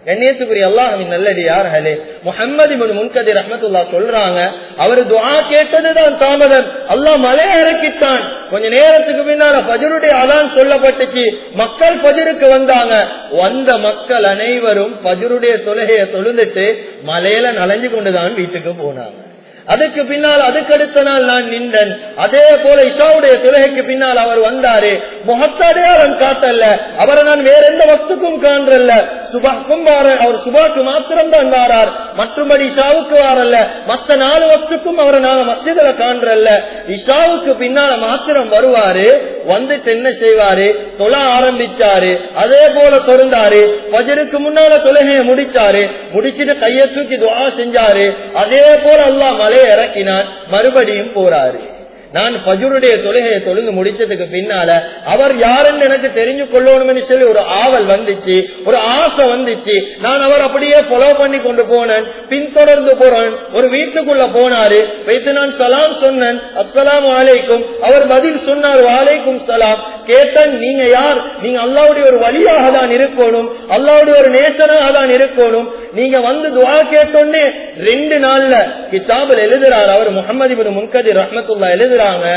கண்ணியத்துக்குரிய அல்லாஹின் நல்லடியார்களே முகமது முன்கதி ரஹமத்துல்லா சொல்றாங்க அவரு துவா கேட்டதுதான் தாமதம். அல்லாஹ் மலை இறக்கிட்டான் கொஞ்ச நேரத்துக்கு பின்னால பஜருடைய அதான் சொல்லப்பட்டுச்சு. மக்கள் பஜருக்கு வந்தாங்க. வந்த மக்கள் அனைவரும் பஜருடைய தொழுகையை தொழுந்துட்டு மலையில நனைஞ்சு கொண்டுதான் வீட்டுக்கு போனாங்க. அதுக்கு பின்னால் அதுக்கு அடுத்த நாள் நான் நின்றன். அதே போல இஷாவுடைய தொலகைக்கு பின்னால் அவர் வந்தாரு. முகத்தடையாளம் காட்டல்ல. அவரை நான் வேற எந்த வஸ்துக்கும் காண்றல்ல. சுபாக்கும் அவர் சுபாக்கு மாத்திரம் தான் வாரார். மற்றபடி இஷாவுக்கு வாரல்ல. மத்த நாலு வஸ்துக்கும் அவரை நாங்க மசிதில காண்றல்ல. இஷாவுக்கு பின்னால மாத்திரம் வருவாரு. வந்துட்டு என்ன செய்வாரு? தொழ ஆரம்பிச்சாரு. அதே போல தொடர்ந்தாரு. பஜருக்கு முன்னால தொழுகையை முடிச்சாரு. முடிச்சிட்டு கையை தூக்கி துவா செஞ்சாரு. அதே போல எல்லாம் மலையை இறக்கினான். மறுபடியும் போறாரு. நான் பஜுருடைய தொழுகையை தொழுந்து முடிச்சதுக்கு பின்னால அவர் யாருன்னு எனக்கு தெரிஞ்சு கொள்ளணும்னு சொல்லி ஒரு ஆவல் வந்துச்சு ஒரு ஆசை வந்துச்சு. நான் அவர் அப்படியே ஃபாலோ பண்ணி கொண்டு போனேன் பின்தொடர்ந்து போறேன். ஒரு வீட்டுக்குள்ள போனாரு வைத்து நான் சலாம் சொன்னேன் அஸ்லாம் வாலைக்கும் அவர் பதில் சொன்னார் வாலைக்கும் சலாம். கேட்டேன் நீங்க யார்? நீங்க அல்லாவுடைய ஒரு வழியாக தான் இருக்கணும் அல்லாவுடைய ஒரு நேசனாக தான் இருக்கணும். நீங்க வந்து துவா கேட்டோன்னே ரெண்டு நாள்ல கிதாபில் எழுதுறாரு அவர் முகமது இபின் முன்கதி ரஹமத்துல்லா எழுதுறாங்க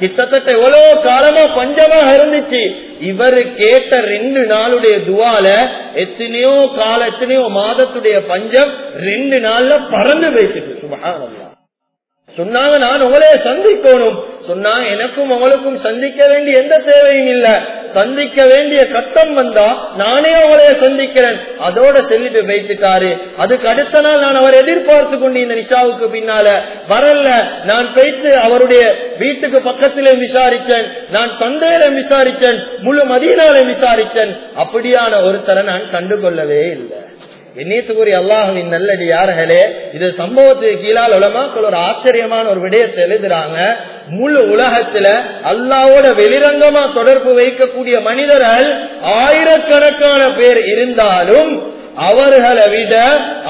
கிட்டத்தட்ட எவ்வளவு காலமா பஞ்சமாக இருந்துச்சு. இவரு கேட்ட ரெண்டு நாளுடைய துவால எத்தனையோ கால எத்தனையோ மாதத்துடைய பஞ்சம் ரெண்டு நாள்ல பறந்து போயிட்டு சுபகானல்லா சொன்னாங்க நான் உங்களே சந்திக்கணும். சொன்னா எனக்கும் உங்களுக்கும் சந்திக்க வேண்டிய எந்த தேவையும் இல்ல. சந்திக்க வேண்டிய கட்டம் வந்தா நானே அவளைய சந்திக்கிறேன். அதோட சொல்லிட்டு வைத்துட்டாரு அதுக்கு அடுத்த நாள் நான் அவர் எதிர்பார்த்து கொண்டு இந்த நிஷாவுக்கு பின்னால வரல நான் பேச்சு அவருடைய வீட்டுக்கு பக்கத்திலே விசாரிச்சேன் நான் சந்தையில விசாரிச்சேன் முழு மதியனால விசாரிச்சேன் அப்படியான ஒருத்தரை நான் கண்டுகொள்ளவே இல்லை. எண்ணீத்துக்குரிய அல்லாஹுவின் நல்லடி யார்களே இது சம்பவத்துக்கு கீழால் உலமாக்கள் ஒரு ஆச்சரியமான ஒரு விடயத்தை எழுதுறாங்க. முழு உலகத்துல அல்லாவோட வெளிரங்கமா தொடர்பு வைக்கக்கூடிய மனிதர்கள் ஆயிரக்கணக்கான பேர் இருந்தாலும் அவர்களை விட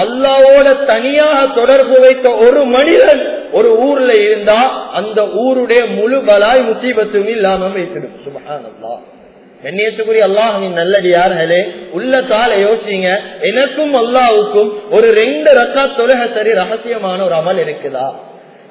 அல்லாவோட தனியாக தொடர்பு வைத்த ஒரு மனிதன் ஒரு ஊர்ல இருந்தா அந்த ஊருடைய முழு பலாய் முசீபத்தும் இல்லாம வைத்திடும். சுபகானல்லா கண்ணியத்துக்குரிய அல்லாஹின் நல்லடியார்களே உள்ள கால யோசிங்க. எனக்கும் அல்லாவுக்கும் ஒரு ரெண்டு ரக்கா தொழுக சரி ரகசியமான ஒரு அமல் இருக்குதா?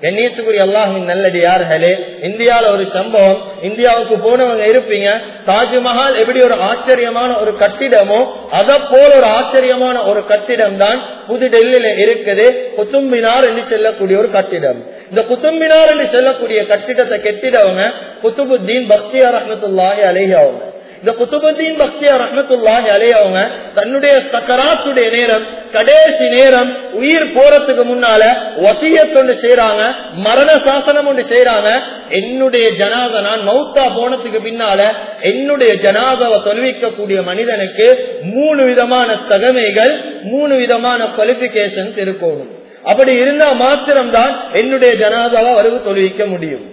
கண்ணியத்துக்குரிய அல்லாஹின் நல்லடியார்களே இந்தியாவில ஒரு சம்பவம். இந்தியாவுக்கு போனவங்க இருப்பீங்க. தாஜ்மஹால் எப்படி ஒரு ஆச்சரியமான ஒரு கட்டிடமோ அத போல ஒரு ஆச்சரியமான ஒரு கட்டிடம் தான் புது டெல்லியில இருக்குது. குத்தும்பினார் என்று செல்லக்கூடிய ஒரு கட்டிடம். இந்த குத்தும்பினார் என்று செல்லக்கூடிய கட்டிடத்தை கெட்டிடவங்க குத்துபுத்தீன் பக்தியார் ரஹமத்துல்லாஹி அலேஹி அவங்க இந்த குத்துபுத்தீன் பக்தியா ரஹமத்துல்லாஹி அலையவங்க தன்னுடைய சக்கராத்துடைய நேரம் கடைசி நேரம் உயிர் போறதுக்கு முன்னால வசியத் ஒன்று செய்யறாங்க மரண சாசனம் ஒன்று செய்யறாங்க என்னுடைய ஜனாத நான் மௌத்தா போனதுக்கு பின்னால என்னுடைய ஜனாதவை தொல்விக்கக்கூடிய மனிதனுக்கு மூணு விதமான தகமைகள் மூணு விதமான குவாலிபிகேஷன்ஸ் இருக்கணும். அப்படி இருந்தா மாத்திரம்தான் என்னுடைய ஜனாதாவை வரவு தொழுவிக்க முடியும்.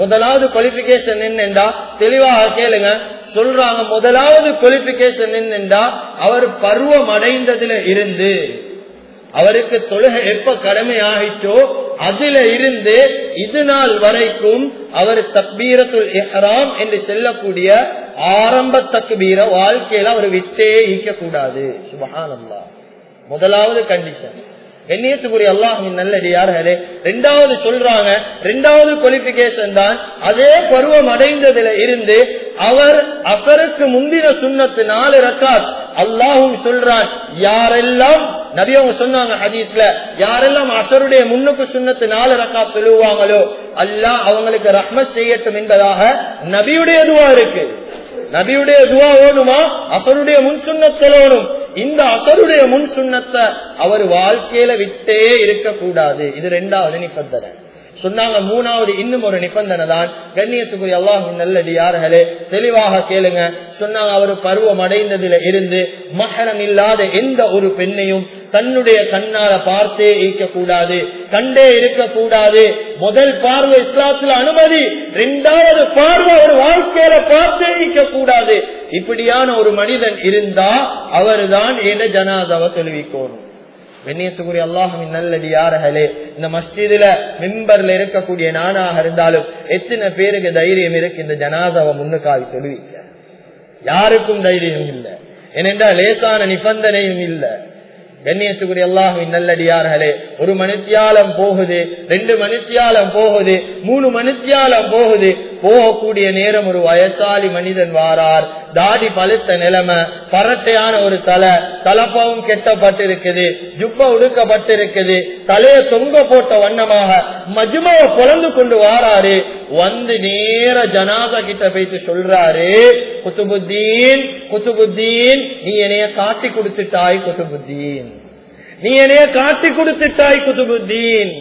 முதலாவது குவாலிபிகேஷன் என்னென்றா தெளிவாக கேளுங்க. சொல்றாங்க முதலாவது குவாலிபிகேஷன் என்னென்றா அவர் பருவம் அடைந்ததுல இருந்து அவருக்கு தொழுகை எப்ப கடமை ஆகிட்டோ அதுல இருந்து இது நாள் வரைக்கும் அவர் தக்பீரத்துல் எஹராம் என்று செல்லக்கூடிய ஆரம்ப தக்பீர வாழ்க்கையில அவர் விட்டே ஈக்க கூடாது முதலாவது கண்டிஷன் எண்ணியத்துக்குரிய அல்லாஹின் நல்லடியார்களே ரெண்டாவது சொல்றாங்க ரெண்டாவது குவாலிபிகேஷன் தான் அதே பருவம் அடைந்ததுல இருந்து அவர் அசருக்கு முந்தின சுண்ணத்து நாலு ரக்காத் அல்லாஹும் சொல்றான் யாரெல்லாம் நபி அவங்க சொன்னாங்க ஹதீஸ்ல யாரெல்லாம் அசருடைய முன்னுக்கு சுண்ணத்து நாலு ரக்கா சொல்லுவாங்களோ அல்லாஹ் அவங்களுக்கு ரஹ்மத் செய்யட்டும் என்பதாக நபியுடைய துவா இருக்கு. நபியுடைய துவா ஓடுமா? அசருடைய முன் சுண்ணத்தலோடும் இந்த அசருடைய முன் சுண்ணத்தை அவர் வாழ்க்கையில விட்டே இருக்கக்கூடாது. இது ரெண்டாவது நிபந்தனை. சொன்னாங்க மூணாவது இன்னும் ஒரு நிபந்தனை தான். கண்ணியத்துக்குரிய அல்லாஹும் நல்லது யார்களே தெளிவாக கேளுங்க. சொன்னாங்க அவர் பருவம் அடைந்ததுல இருந்து மகரம் இல்லாத எந்த ஒரு பெண்ணையும் தன்னுடைய கண்ணால பார்த்தே ஈக்க கூடாது கண்டே இருக்க கூடாது முதல் பார்வை இஸ்லாத்துல அனுமதி இரண்டாவது பார்வை ஒரு வாழ்க்கையில பார்த்தே ஈக்க கூடாது இப்படியான ஒரு மனிதன் இருந்தா அவர்தான் ஏத ஜனாதாவை தெளிவிக்கணும். வெண்ணியத்துக்குரிய அல்லாஹின் நல்லடி யார்களே இந்த மஸ்ஜிதுல மெம்பர்ல இருக்கக்கூடிய நானாக இருந்தாலும் எத்தனை பேருக்கு தைரியம் இருக்கு இந்த ஜனாதாவை முன்னுக்காவி சொல்லுவீங்க யாருக்கும் தைரியம் இல்லை. ஏனென்றால் லேசான நிபந்தனையும் இல்லை. கண்ணியத்துக்குரிய அல்லாஹின் நல்லடியார்களே ஒரு மணித்தியாலம் போகுது ரெண்டு மணித்தியாலம் போகுது மூணு மணித்தியாலம் போகுது போகக்கூடிய நேரம் ஒரு வயசாலி மனிதன் வாரார். தாடி பழுத்த நிலைமை பரட்டையான ஒரு தலை தலப்பாவும் கெட்டப்பட்டிருக்குது ஜுப்ப உடுக்கப்பட்டிருக்குது தலைய தொங்க போட்ட வண்ணமாக மஜுமாவை பொழந்து கொண்டு வாராரு. வந்து நேர ஜனாதா கிட்ட போயிட்டு சொல்றாரு குத்துபுத்தீன் குத்துபுத்தீன் நீ என்னைய காட்டி கொடுத்துட்டாய் குத்துபுத்தீன். நீ என்னைய காட்டி கொடுத்துட்டாய் குத்துபுத்தீன்.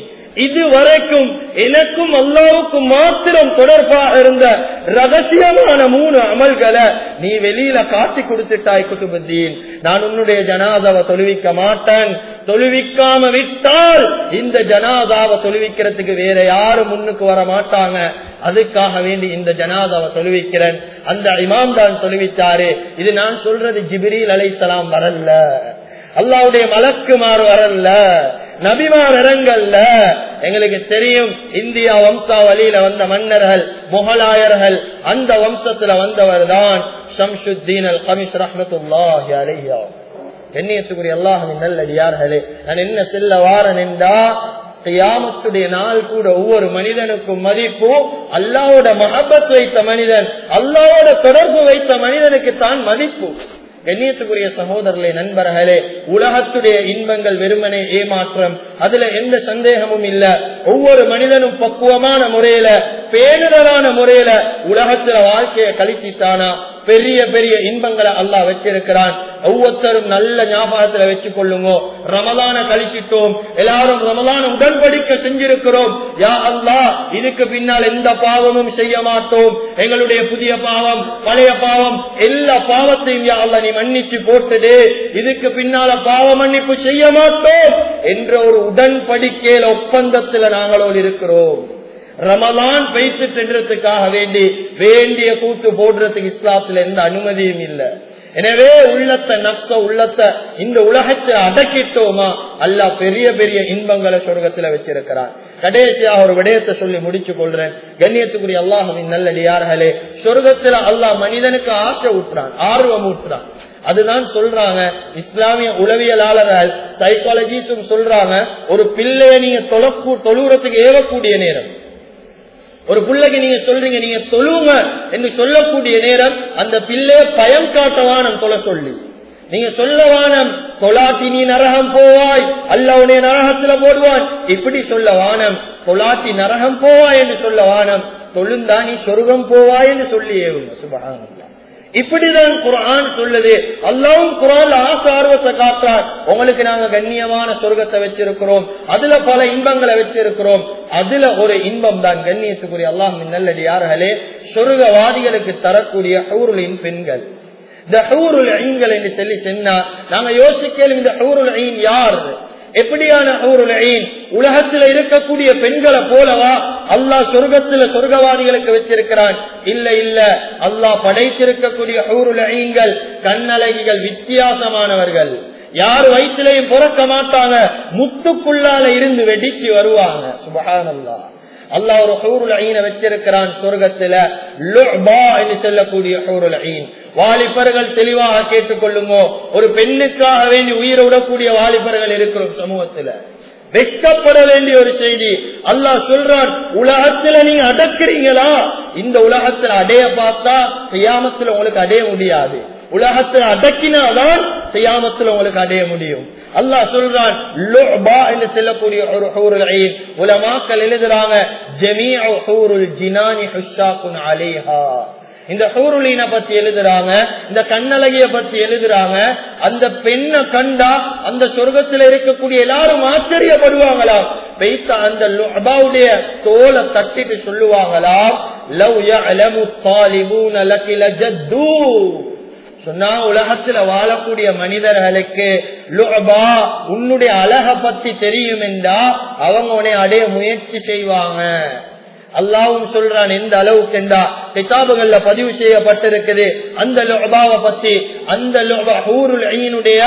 இது வரைக்கும் எனக்கும் அல்லாவுக்கும் மாத்திரம் தொடர்பாக இருந்த ரகசியமான மூணு அமல்களை நீ வெளியில காட்டி கொடுத்துட்டாய் குத்துபுத்தீன். நான் உன்னுடைய ஜனாதாவை தொழுவிக்க மாட்டேன். தொழுவிக்காம விட்டால் இந்த ஜனாதாவை தொழுவிக்கிறதுக்கு வேற யாரும் முன்னுக்கு வர மாட்டாங்க. அதுக்காக வேண்டி இந்த ஜனாதாவை தொழுவிக்கிறேன். அந்த இமாம் தான் தொழுவித்தாரு இது நான் சொல்றது ஜிபிரில் அலைத்தலாம் வரல அல்லாவுடைய மலக்குமாறு வரல நபிமார் இடங்கள்ல எங்களுக்கு தெரியும் இந்தியா வம்சா வழியில வந்த மன்னர்கள் முகலாயர்கள் அந்த வம்சத்துல வந்தவர் தான் ஷம்சுத்தீன் அல் கமிஷ் ரஹமத்துல்லாஹி அலையா கண்ணியத்துக்குரிய அல்லாஹின் நல்லடியார்களே நான் என்ன செல்ல வாரன் என்றா கியாமத்துடைய நாள் கூட ஒவ்வொரு மனிதனுக்கும் மதிப்பு அல்லாவோட மகபத் வைத்த மனிதன் அல்லாவோட தொடர்பு வைத்த மனிதனுக்கு தான் மதிப்பு. கண்ணியத்துக்குரிய சகோதரர்களே நண்பர்களே உலகத்துடைய இன்பங்கள் வெறுமனே ஏமாற்றம். அதுல எந்த சந்தேகமும் இல்ல. ஒவ்வொரு மனிதனும் பக்குவமான முறையில பேரிடரான முறையில உலகத்துல வாழ்க்கையை கழிச்சிட்டானா? பெரிய பெரிய இன்பங்களை அல்லாஹ் வச்சிருக்கிறான். ஒவ்வொருத்தரும் நல்ல ஞாபகத்துல வச்சு கொள்ளுங்க ரமதான கழிச்சிட்டோம். எல்லாரும் ரமதான உடன்படிக்க செஞ்சிருக்கிறோம். யா அல்லா இதுக்கு பின்னால் எந்த பாவமும் செய்ய மாட்டோம். எங்களுடைய புதிய பாவம் பழைய பாவம் எல்லா பாவத்தையும் யா அல்லா நீ மன்னிச்சு போட்டது இதுக்கு பின்னால பாவ மன்னிப்பு செய்ய மாட்டோம். என்ற ஒரு உடன்படிக்கையில ஒப்பந்தத்துல நாங்களோடு இருக்கிறோம். ரமலான் பயிற்சி சென்றதுக்காக வேண்டி வேண்டிய கூத்து போடுறதுக்கு இஸ்லாத்துல எந்த அனுமதியும் இல்லை. எனவே உள்ளத்தை நஷ்ட உள்ளத்தை இந்த உலகத்தை அடக்கிட்டோமா? அல்லாஹ் பெரிய பெரிய இன்பங்களை சொர்க்கத்துல வச்சிருக்கிறான். கடைசியாக ஒரு விடயத்தை சொல்லி முடிச்சு கொள்றேன். கண்ணியத்துக்குரிய அல்லாஹின் நல்லடியார்களே சொர்க்கத்துல அல்லாஹ் மனிதனுக்கு ஆசை ஊட்டுறான் ஆர்வம் ஊட்டுறான். அதுதான் சொல்றாங்க இஸ்லாமிய உளவியலாளர்கள் சைக்காலஜிஸ்டும் சொல்றாங்க ஒரு பிள்ளைய நீங்க தொழக்கூ தொழுகிறதுக்கு ஏறக்கூடிய நேரம். ஒரு பிள்ளைக்கு நீங்க சொல்றீங்க நீங்க தொழுவுங்க என்று சொல்லக்கூடிய நேரம் அந்த பிள்ளைய பயம் காட்டவானம் தொலை சொல்லி. நீங்க சொல்லவானம் தொலாட்டி நீ நரகம் போவாய் அல்ல உன்னை நரகத்துல போடுவான். இப்படி சொல்ல வானம் தொலாட்டி நரகம் போவாய் என்று சொல்ல வானம் தொழுந்தா நீ சொருகம் போவாய் என்று சொல்லி ஏவுங்க சுபகானந்தா இப்படிதான் குரான் சொல்லுது. அல்லாவும் குரான் ஆசை ஆர்வத்தை காட்டார் உங்களுக்கு நாங்க கண்ணியமான சொர்க்கத்தை வச்சிருக்கிறோம். அதுல பல இன்பங்களை வச்சிருக்கிறோம். அதுல ஒரு இன்பம் தான் கண்ணியத்துக்குரிய அல்லாஹ் நல்லடி யார்களே சொர்க்கவாதிகளுக்கு தரக்கூடிய ஊருளின் பெண்கள். இந்த ஹூருல் ஐன்கள் என்று சொல்லி சொன்னா நாங்க யோசிக்கலும் இந்த ஹூருல் ஐன் யார்? எப்படியான ஹூருல் ஐன்? உலகத்துல இருக்கக்கூடிய பெண்களை போலவா அல்லாஹ் சொர்க்கத்துல சொர்க்கவாதிகளுக்கு வச்சிருக்கிறான். இல்ல இல்ல. அல்லாஹ் படைத்திருக்கக்கூடிய ஹூருல் கண்ணழகிகள் வித்தியாசமானவர்கள். யார் வயிற்றிலையும் பிறக்க மாட்டாங்க முத்துக்குள்ளால இருந்து வெடிச்சு வருவாங்க. சுபகானல்லா அல்லாஹ் ஒரு ஹூருல் ஐனை வச்சிருக்கிறான் சொர்க்கத்துல. என்று சொல்லக்கூடிய ஹூருல் ஐன். வாலிபர்கள் தெளிவாக கேட்டுக்கொள்ளுமோ ஒரு பெண்ணுக்காக வேண்டி உயிரை விடக்கூடிய வாலிபர்கள் இருக்கிறோம் சமூகத்துல. வெட்கப்பட வேண்டிய ஒரு செய்தி. அல்லாஹ் சொல்றான் உலகத்துல நீங்க அடக்குறீங்களா? இந்த உலகத்துல அடைய பார்த்தா செய்யாமத்துல உங்களுக்கு அடைய முடியாது. உலகத்துல அடக்கினாதான் செய்யாமத்துல உங்களுக்கு அடைய முடியும். அல்லாஹ் சொல்றான் என்று சொல்லக்கூடிய ஒரு ஹூருல் ஐன். உலமாக்கள் எழுதுறாங்க ஜமீஅ ஹூருல் ஜினானி ஹுஷாக்குன் அலைஹா. இந்த ஹூருலீன பத்தி எழுதுறாங்க இந்த கண்ணழகிய பத்தி எழுதுறாங்க அந்த பெண்ணை கண்டா அந்த சொர்க்கத்துல இருக்கக்கூடிய எல்லாரும் ஆச்சரியப்படுவாங்களாம் வைத்த அந்த அபாவுடைய தோலை தட்டிட்டு சொல்லுவாங்களாம் லவ் யலமு தாலிபூன லகில ஜத்து சொன்னா உலகத்துல வாழக்கூடிய மனிதர்களுக்கு லுஹபா உன்னுடைய அழக பத்தி தெரியும் என்றா அவங்க உன்னை அடைய முயற்சி செய்வாங்க. அல்லாவும் சொல்றான் எந்த அளவுக்கு என்றா? கிதாபுகள்ல பதிவு செய்யப்பட்டிருக்குது. அந்த லோபாவை பத்தி அந்த ஐயினுடைய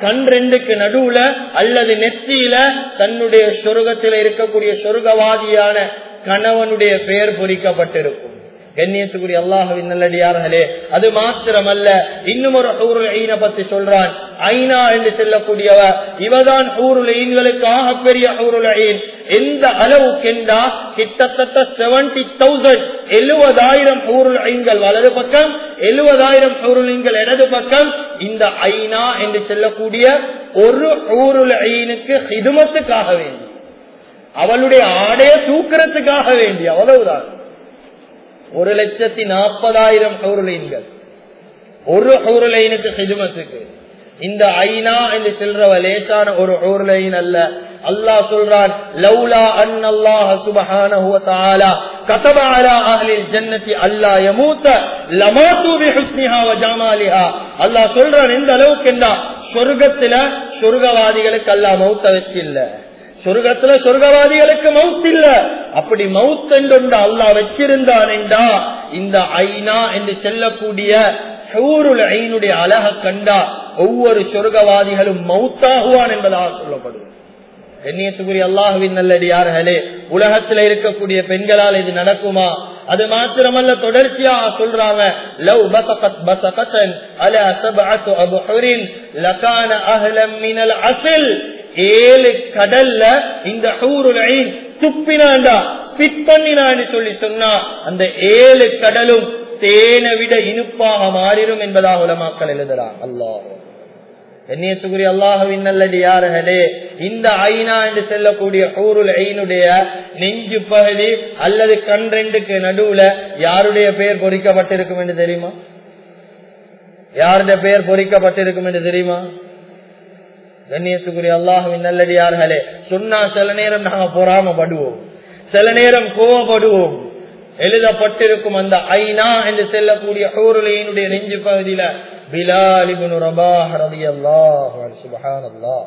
கண் ரெண்டுக்கு நடுவுல அல்லது நெத்தியில தன்னுடைய சொர்க்கத்தில் இருக்கக்கூடிய சொர்க்கவாதியான கணவனுடைய பெயர் பொறிக்கப்பட்டிருக்கும். கண்ணியத்துக்குரிய அல்லாஹுவின் நல்லடியார்களே அது மாத்திரமல்ல இன்னும் ஒரு ஊருள் ஐனை பத்தி சொல்றான். ஐநா என்று சொல்லக்கூடியவ இவதான் ஊருள் ஐன்களுக்கு ஆகப்பெரிய ஊருள் ஐன் எந்த அளவுக்கென்றா கிட்டத்தட்ட செவன்டி தௌசண்ட் எழுபதாயிரம் ஊருள் ஐங்கள் வலது பக்கம் எழுபதாயிரம் ஊருள் ஐன்கள் இடது பக்கம். இந்த ஐநா என்று சொல்லக்கூடிய ஒரு ஊருள் ஐனுக்கு ஹிதுமத்துக்காக வேண்டி அவளுடைய ஆடைய தூக்கிறதுக்காக வேண்டி அவ்வளவுதான். ஒரு லட்சத்தி நாற்பதாயிரம் ஹவுருலைன்கள். ஒரு ஹவுருலைனுக்கு ஹிதுமத்துக்கு. இந்த ஐநா என்று செல்றவ லேசான ஒரு ஹவுருலைன் அல்ல. அல்லாஹ் சொல்றான் லௌலா அன் அல்லாஹ் சுபஹானஹு வ தஆலா கதப அலா அஹ்லில் ஜன்னதி அல்லா யமூத லமாது பிஹுஸ்னிஹா வ ஜமாலிஹா. அல்லாஹ் சொல்றான் இந்த அளவுக்கு என்ன சொர்க்கத்துல சொர்க்கவாதிகளுக்கு அல்லாஹ் மௌத்த வச்சில்ல. சொர்க்கத்துல சொர்க்கவாதிகளுக்கு மவுத் இல்ல. அப்படி மவுத் என்று அல்லா வச்சிருந்தான் என்றா இந்த ஐநா என்று செல்லக்கூடிய ஐனுடைய அழக கண்டா ஒவ்வொரு சொர்க்கவாதிகளும் மவுத்தாகுவான் என்பதாக சொல்லப்படும் கண்ணியத்துக்குரிய அல்லாஹுவின் நல்லடியார்களே உலகத்துல இருக்கக்கூடிய பெண்களால் இது நடக்குமா? அது மாத்திரமல்ல தொடர்ச்சியா சொல்றாங்க லவ் பசகத் பசகத்தன் அல சபஅத்து அபுஹுரின் லகான அஹ்லம் மினல் அஸல் ஏழு கடல்ல இந்த துப்பினாண்டா பிட் பண்ணினான்னு சொல்லி சொன்னா அந்த ஏழு கடலும் தேனை விட இனிப்பாக மாறிடும் என்பதாக உலமாக்கள் எழுதுறான் அல்லாஹ். கண்ணியத்துக்குரிய அல்லாஹுவின் நல்லது யாரே இந்த ஐநா என்று செல்லக்கூடிய ஊருள் ஐனுடைய நெஞ்சு பகுதி அல்லது கண் ரெண்டுக்கு நடுவுல யாருடைய பெயர் பொறிக்கப்பட்டிருக்கும் என்று தெரியுமா? யாருடைய பெயர் பொறிக்கப்பட்டிருக்கும் என்று தெரியுமா? கண்ணியத்துக்குரிய அல்லாஹுவின் நல்லடியார்களே சொன்னா சில நேரம் நாங்க பொறாமப்படுவோம். சில நேரம் கோவப்படுவோம். எழுதப்பட்டிருக்கும் அந்த ஐநா என்று செல்லக்கூடிய ஹூருலையினுடைய நெஞ்சு பகுதியில பிலாலிபுன் ரபாஹ் அல்லாஹ் அன்ஹு அல்லாஹ்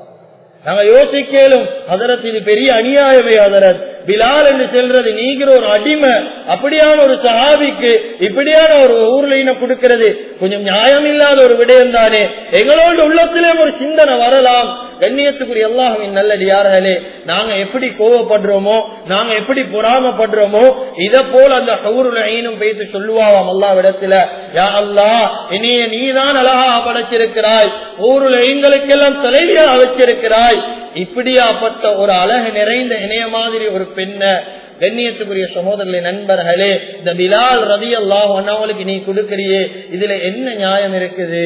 நாங்க யோசிக்கலும் அதரத் இது பெரிய அநியாயமே அதரத் பிலால் என்று செல்றது நீங்கிற ஒரு அடிமை அப்படியான ஒரு சஹாபிக்கு இப்படியான ஒரு ஊர்ல கொடுக்கிறது கொஞ்சம் நியாயம் இல்லாத ஒரு விடயம் தானே எங்களோட உள்ளத்திலே ஒரு சிந்தனை வரலாம். கண்ணியத்துக்குரிய எல்லாவின் நல்லடியார்களே நாங்க எப்படி கோவப்படுறோமோ நாங்க எப்படி பொறாமப்படுறோமோ இத போல அந்த கவுருல பேசி சொல்லுவாவாம் அல்லா விடத்துல யா அல்லா இனிய நீதான் அழகா படைச்சிருக்கிறாய் ஊருல எங்களுக்கெல்லாம் தலைவியா வச்சிருக்கிறாய். இப்படியாப்பட்ட ஒரு அழகு நிறைந்த இணைய மாதிரி ஒரு பெண்ண கண்ணியத்துக்குரிய சகோதரர்களே நண்பர்களே இந்த பிலால் ரதி அல்லாஹ் அவங்களுக்கு நீ கொடுக்கறியே இதுல என்ன நியாயம் இருக்குது?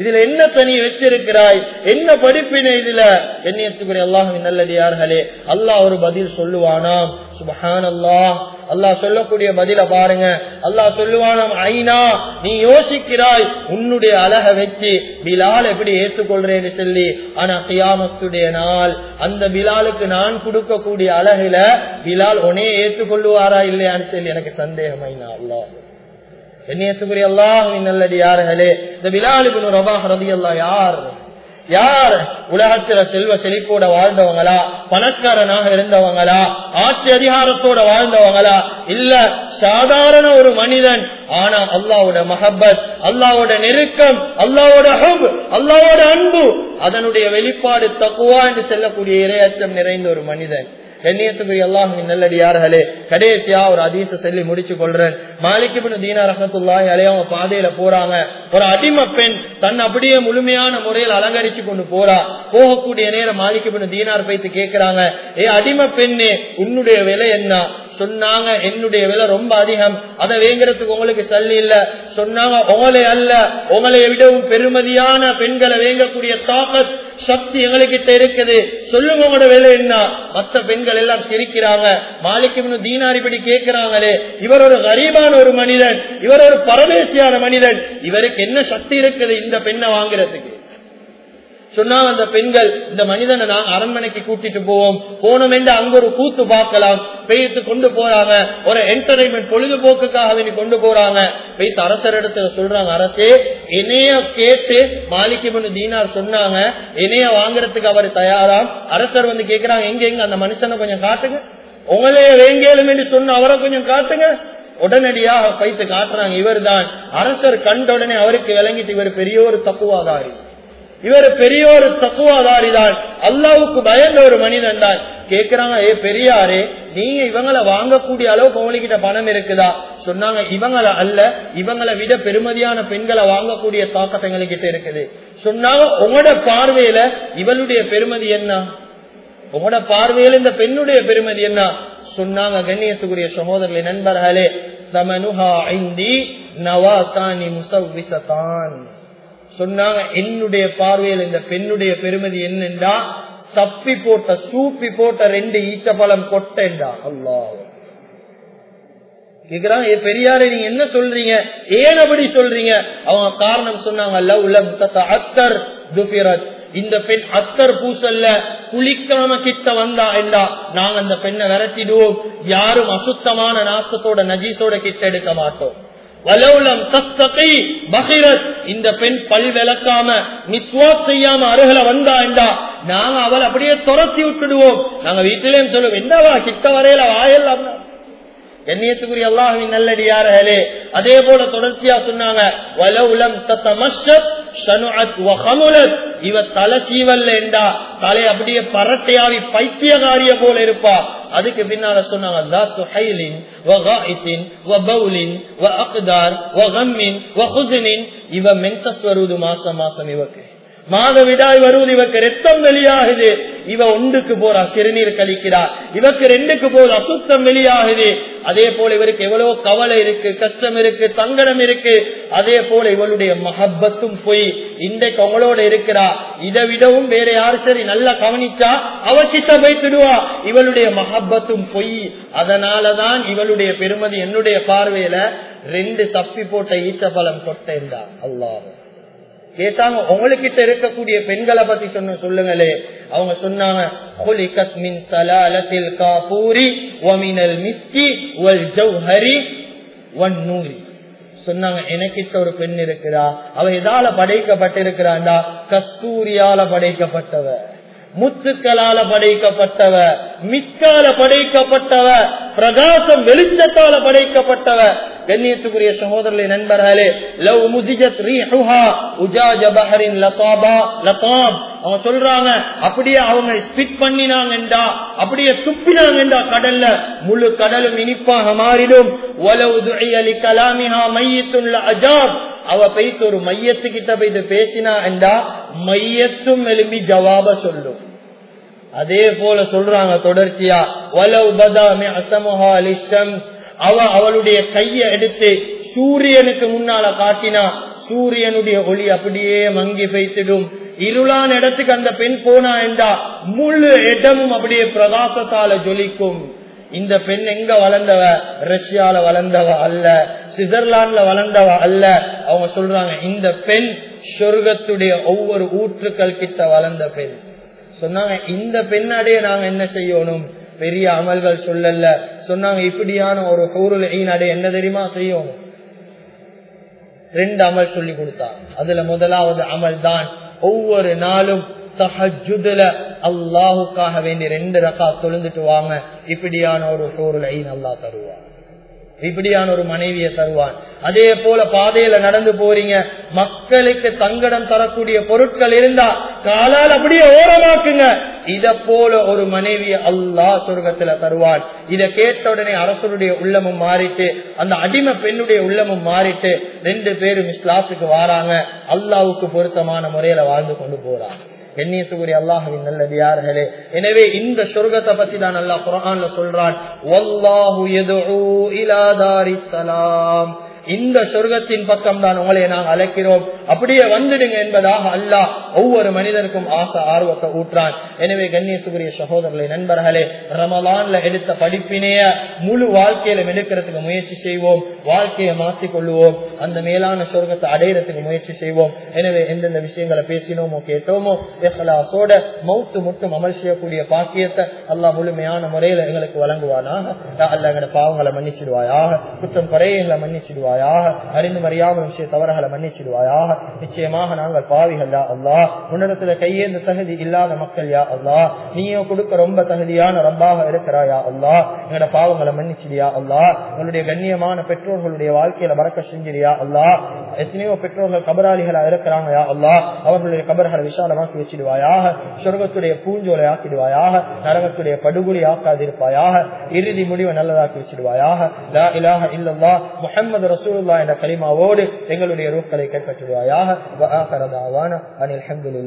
இதுல என்ன தனி வச்சிருக்கிறாய் என்ன படிப்பினை இதுல? எண்ணியத்துக்குரிய அல்லாஹின் நல்லடியார்களே அல்லாஹ் ஒரு பதில் சொல்லுவானாம். சுபஹான் அல்லாஹ் அல்லாஹ் சொல்லக்கூடிய பதில பாருங்க. அல்லாஹ் சொல்லுவானாம் ஐனா நீ யோசிக்கிறாய் உன்னுடைய அழக வச்சு பிலால் எப்படி ஏற்றுக்கொள்றேன்னு சொல்லி. ஆனா கியாமத்துடைய நாள் அந்த பிலாலுக்கு நான் கொடுக்கக்கூடிய அழகுல பிலால் உனே ஏற்றுக்கொள்ளுவாரா இல்லையான்னு சொல்லி எனக்கு சந்தேகம் ஐனா அல்லாஹ். கண்ணியத்துக்குரிய அல்லாஹின் யாருங்களே இந்த விலாலிபின் ரபாஹ் ரதி அல்லா யார்? யார்? உலகத்துல செல்வ செழிப்போட வாழ்ந்தவங்களா? பணக்காரனாக இருந்தவங்களா? ஆட்சி அதிகாரத்தோட வாழ்ந்தவங்களா? இல்ல சாதாரண ஒரு மனிதன். ஆனா அல்லாவோட மஹப்பத் அல்லாவோட நெருக்கம் அல்லாவோட ஹப் அல்லாவோட அன்பு அதனுடைய வெளிப்பாடு தக்குவா என்று செல்லக்கூடிய இரையற்றம் நிறைந்த ஒரு மனிதன். கண்ணியத்துக்கு எல்லாம் நல்லடியார்களே கடைசியா ஒரு அதீச சொல்லி முடிச்சு கொள்றேன். மாலிக்கு தீனா ரஹத்துல்லாஹி அலையாம அவங்க பாதையில போறாங்க. ஒரு அடிமை பெண் தன் அப்படியே முழுமையான முறையில் அலங்கரிச்சு கொண்டு போறா. போகக்கூடிய நேரம் மாலிக்கு தீனார் பைத்து கேட்கிறாங்க ஏ அடிமை பெண்ணே உன்னுடைய விலை என்ன? சொன்னாங்க என்னுடைய விலை ரொம்ப அதிகம். அதை வேங்குறதுக்கு உங்களுக்கு சல்லி இல்ல. சொன்னாங்க உங்களை அல்ல. உங்களை விடவும் பெருமதியான பெண்களை வேங்கக்கூடிய தாக்கத் சக்தி எங்ககிட்ட இருக்குது. சொல்லுங்க உங்களோட விலை என்ன? மத்த பெண்கள் எல்லாம் சிரிக்கிறாங்க. மாலிக்கு தீனாரிபடி கேட்கிறாங்களே இவர் ஒரு கரீபான ஒரு மனிதன். இவர் ஒரு பரதேசியான மனிதன். இவருக்கு என்ன சக்தி இருக்குது இந்த பெண்ணை வாங்குறதுக்கு? சொன்னாங்க அந்த பெண்கள் இந்த மனிதனை நான் அரண்மனைக்கு கூட்டிட்டு போவோம் போனோம் என்று அங்க ஒரு கூத்து பார்க்கலாம் பெய்த்து கொண்டு போறாங்க ஒரு என்டர்டைன்மெண்ட் பொழுதுபோக்குக்காக வேண்டி கொண்டு போறாங்க. பெய்த்து அரசர் இடத்துல சொல்றாங்க அரசே இணைய கேட்டு மாலிக்கு பண்ணு தீனார் சொன்னாங்க இணைய வாங்குறதுக்கு அவர் தயாராம். அரசர் வந்து கேக்குறாங்க எங்க எங்க அந்த மனுஷனை கொஞ்சம் காட்டுங்க. உங்களே வேங்கேலும் என்று சொன்ன அவரை கொஞ்சம் காட்டுங்க. உடனடியாக பைத்து காட்டுறாங்க இவர் தான் அரசர் கண்ட உடனே அவருக்கு விளங்கிட்டு இவர் பெரிய ஒரு தப்புவாதாரி. இவர் பெரிய ஒரு தக்குவாதாரி தான் அல்லாவுக்கு பயந்த ஒரு மனிதன் தான். கேக்குறாங்க ஏ பெரியாரே நீங்க இவங்களை வாங்கக்கூடிய அளவுக்கு உங்ககிட்ட பணம் இருக்குதா? சொன்னாங்க இவங்கள அல்ல இவங்களை விட பெருமதியான பெண்களை வாங்கக்கூடிய தாக்கத்தை எங்ககிட்ட இருக்குது. சொன்னாங்க உங்களோட பார்வையில இவளுடைய பெருமதி என்ன? உங்களோட பார்வையில இந்த பெண்ணுடைய பெருமதி என்ன? சொன்னாங்க கண்ணியத்துக்குரிய சகோதரர்களே நண்பர்களே தமனுஹா ஐந்தி நவாத்தானி முசவிசத்தான் சொன்னாங்க என்னுடைய பார்வையில் இந்த பெண்ணுடைய பெருமதி என்னென்றா? சப்பி போட்ட சூப்பி போட்ட ரெண்டு ஈச்சப்பழம் கொட்டா அல்லா கேக்குறாங்க ஏ பெரியாரே நீங்க என்ன சொல்றீங்க? ஏன் அப்படி சொல்றீங்க? அவங்க காரணம் சொன்னாங்கல்ல அத்தர் துபிரத் இந்த பெண் அத்தர் பூசல்ல குளிக்காம கிட்ட வந்தா என்றா? நாங்க அந்த பெண்ணை விரட்டிடுவோம். யாரும் அசுத்தமான நாசத்தோட நஜீசோட கிட்ட எடுக்க மாட்டோம். இந்த பெண் பல் விளக்காம மிஸ்வாஸ் செய்யாம அருகில வந்தா என்றா நாங்க அவள் அப்படியே துரத்தி விட்டுடுவோம். நாங்க வீட்டிலேயும் சொல்லுவோம் என்னவா கிட்ட வரையில வாயல் கண்ணியத்துக்குரிய அல்லாஹின் நல்லடியார்களே அதே போல தொடர்ச்சியா சொன்னாங்க இவ தலை சீவல்ல என்றா தலை அப்படியே பரட்டையாவி பைத்தியகாரிய போல இருப்பா. அதுக்கு பின்னால சொன்னாங்க இவ மென்சஸ் வருவது மாசம் மாசம் இவக்கு மாதவிடாய் வருவது இவக்கு ரத்தம் வெளியாகுது. இவ ஒன்றுக்கு போறா சிறுநீர் கழிக்கிறா. இவக்கு ரெண்டுக்கு போது அசுத்தம் வெளியாகுது. அதே போல இவருக்கு எவ்வளவு கவலை இருக்கு கஷ்டம் இருக்கு தங்கடம் இருக்கு. அதே போல இவளுடைய மஹப்பத்தும் போய். இன்றைக்கு அவங்களோட இருக்கிறா. இதை விடவும் வேற யாரு சரி நல்லா கவனிச்சா அவசித்த போய்த்துடுவா இவளுடைய மஹப்பத்தும் பொய். அதனாலதான் இவளுடைய பெருமதி என்னுடைய பார்வையில ரெண்டு தப்பி போட்ட ஈச்சபலம் கொட்டைந்தா அல்லாஹ். கேட்டாங்க உங்களுக்கிட்ட இருக்கக்கூடிய பெண்களை பத்தி சொன்ன சொல்லுங்களே. அவங்க சொன்னாங்க சொன்னாங்க எனக்கிட்ட ஒரு பெண் இருக்கிறா அவ எதால படைக்கப்பட்டிருக்கிறாண்டா? கஸ்தூரியால படைக்கப்பட்டவர் முத்துக்களால படைக்கப்பட்டவ மிக்கால படைக்கப்பட்டவ பிரகாசம் வெளிச்சத்தால படைக்கப்பட்டவ. கண்ணியத்துக்குரிய சகோதரர்களை நண்பர்களே லவ் முசிஜத் ரீஹுஹா உஜாஜ பஹரின் லதாபா லதாப் அவங்க சொல்றாங்க அப்படியே அவங்க ஸ்பிட் பண்ணினாங்கண்டா அப்படியே துப்பினாங்கண்டா கடல்ல. முழு கடலும் இனிப்பாக மாறிடும். ஒலவு துஐயலி கலாமிஹா மையத்துள்ள அஜாப் அவ போயிட்டு ஒரு மையத்துக்கிட்ட போயிட்டு பேசினா என்றா மையத்தும் எழுப்பி ஜவாப சொல்லும். அதே போல சொல்றாங்க தொடர்ச்சியா அவ அவளுடைய கைய எடுத்து சூரியனுக்கு முன்னால காட்டினா சூரியனுடைய ஒளி அப்படியே மங்கி வைத்திடும் இருளான இடத்துக்கு அந்த பெண் போனா என்றா முழு இடமும் அப்படியே பிரகாசத்தால ஜொலிக்கும். இந்த பெண் எங்க வளர்ந்தவ? ரஷ்யால வளர்ந்தவ அல்ல. சுவிட்சர்லாந்துல வளர்ந்தவ அல்ல. அவங்க சொல்றாங்க இந்த பெண் சொர்க்கத்துடைய ஒவ்வொரு ஊற்றுக்கள் கிட்ட வளர்ந்த பெண். சொன்னாங்க இந்த பெண்ணாடைய நாங்க என்ன செய்யணும்? பெரிய அமல்கள் சொல்லல. சொன்னாங்க இப்படியான ஒரு ஹூருல் ஈனாடைய என்ன தெரியுமா செய்யணும்? ரெண்டு அமல் சொல்லி கொடுத்தாங்க அதுல முதலாவது அமல் தான் ஒவ்வொரு நாளும் தஹஜுதுல அல்லாஹுக்காக வேண்டி ரெண்டு ரக்கா தொழுந்துட்டு வாங்க. இப்படியான ஒரு ஹூருல் ஈன் அல்லாஹ் தருவாங்க இப்படியான ஒரு மனைவியை தருவான். அதே போல பாதையில நடந்து போறீங்க. மக்களுக்கு தங்கடம் தரக்கூடிய பொருட்கள் இருந்தா காலால் அப்படியே ஓரமாக்குங்க. இத போல ஒரு மனைவியை அல்லாஹ் சொர்க்கத்துல தருவான். இத கேட்ட உடனே அரசருடைய உள்ளமும் மாறிட்டு அந்த அடிமை பெண்ணுடைய உள்ளமும் மாறிட்டு ரெண்டு பேரும் இஸ்லாத்துக்கு வாராங்க. அல்லாவுக்கு பொருத்தமான முறையில வாழ்ந்து கொண்டு போறாங்க. கண்ணியத்துக்குரிய அல்லாஹுவின் நல்லடியார்களே. எனவே இந்த சொர்க்கத்தை பத்தி தான் அல்லாஹ் குரான்ல சொல்றான். இந்த சொர்க்கத்தின் பக்கம் தான் உங்களை நாங்கள் அழைக்கிறோம். அப்படியே வந்துடுங்க என்பதாக அல்லாஹ் ஒவ்வொரு மனிதனுக்கும் ஆசை ஆர்வத்தை ஊற்றான் எனவே கண்ணியத்துக்குரிய சகோதரர்களை நண்பர்களே ரமலான்ல எடுத்த படிப்பினைய முழு வாழ்க்கையில எடுக்கிறதுக்கு முயற்சி செய்வோம். வாழ்க்கையை மாற்றிக் கொள்ளுவோம். அந்த மேலான சொர்க்கத்தை அடையிறதுக்கு முயற்சி செய்வோம். எனவே எந்தெந்த விஷயங்களை பேசினோமோ கேட்டோமோ எஹலாசோட மௌத்து முட்டும் அமல் செய்யக்கூடிய பாக்கியத்தை அல்லாஹ் முழுமையான முறையில எங்களுக்கு வழங்குவானா அல்ல எங்களோட பாவங்களை மன்னிச்சிடுவாயா குற்றம் குறையங்களை மன்னிச்சிடுவாயாக அறிந்து மறியாம விஷய தவறுகளை மன்னிச்சிடுவாயாக நிச்சயமாக நாங்கள் பாவிகள் யா அல்லா உன்னிடத்துல கையேந்த தகுதி இல்லாத மக்கள் யா அல்லா நீயோ கொடுக்க ரொம்ப தகுதியான ரப்பாக இருக்கிறாயா அல்லா எங்களோட பாவங்களை மன்னிச்சிடியா அல்லா உங்களுடைய கண்ணியமான பெற்றோர்களுடைய வாழ்க்கையில மறக்க செஞ்சிடியா அல்லா எத்தனையோ பெற்றோர்கள் கபராளிகளா இருக்கிறாங்க யா அல்லா அவர்களுடைய கபர்களை விசாலமாக்கி வச்சிடுவாயாக சொர்க்கத்துடைய பூஞ்சோலை ஆக்கிடுவாயாக நரகத்துடைய படுகொலி ஆக்காதிருப்பாயாக இறுதி முடிவை நல்லதாக்கி வச்சிடுவாயாக. இல்லல்லா முஹம்மது ரசூல்லா என்ற கலிமாவோடு எங்களுடைய ரூக்களை கைப்பற்றுவாயாக அனில்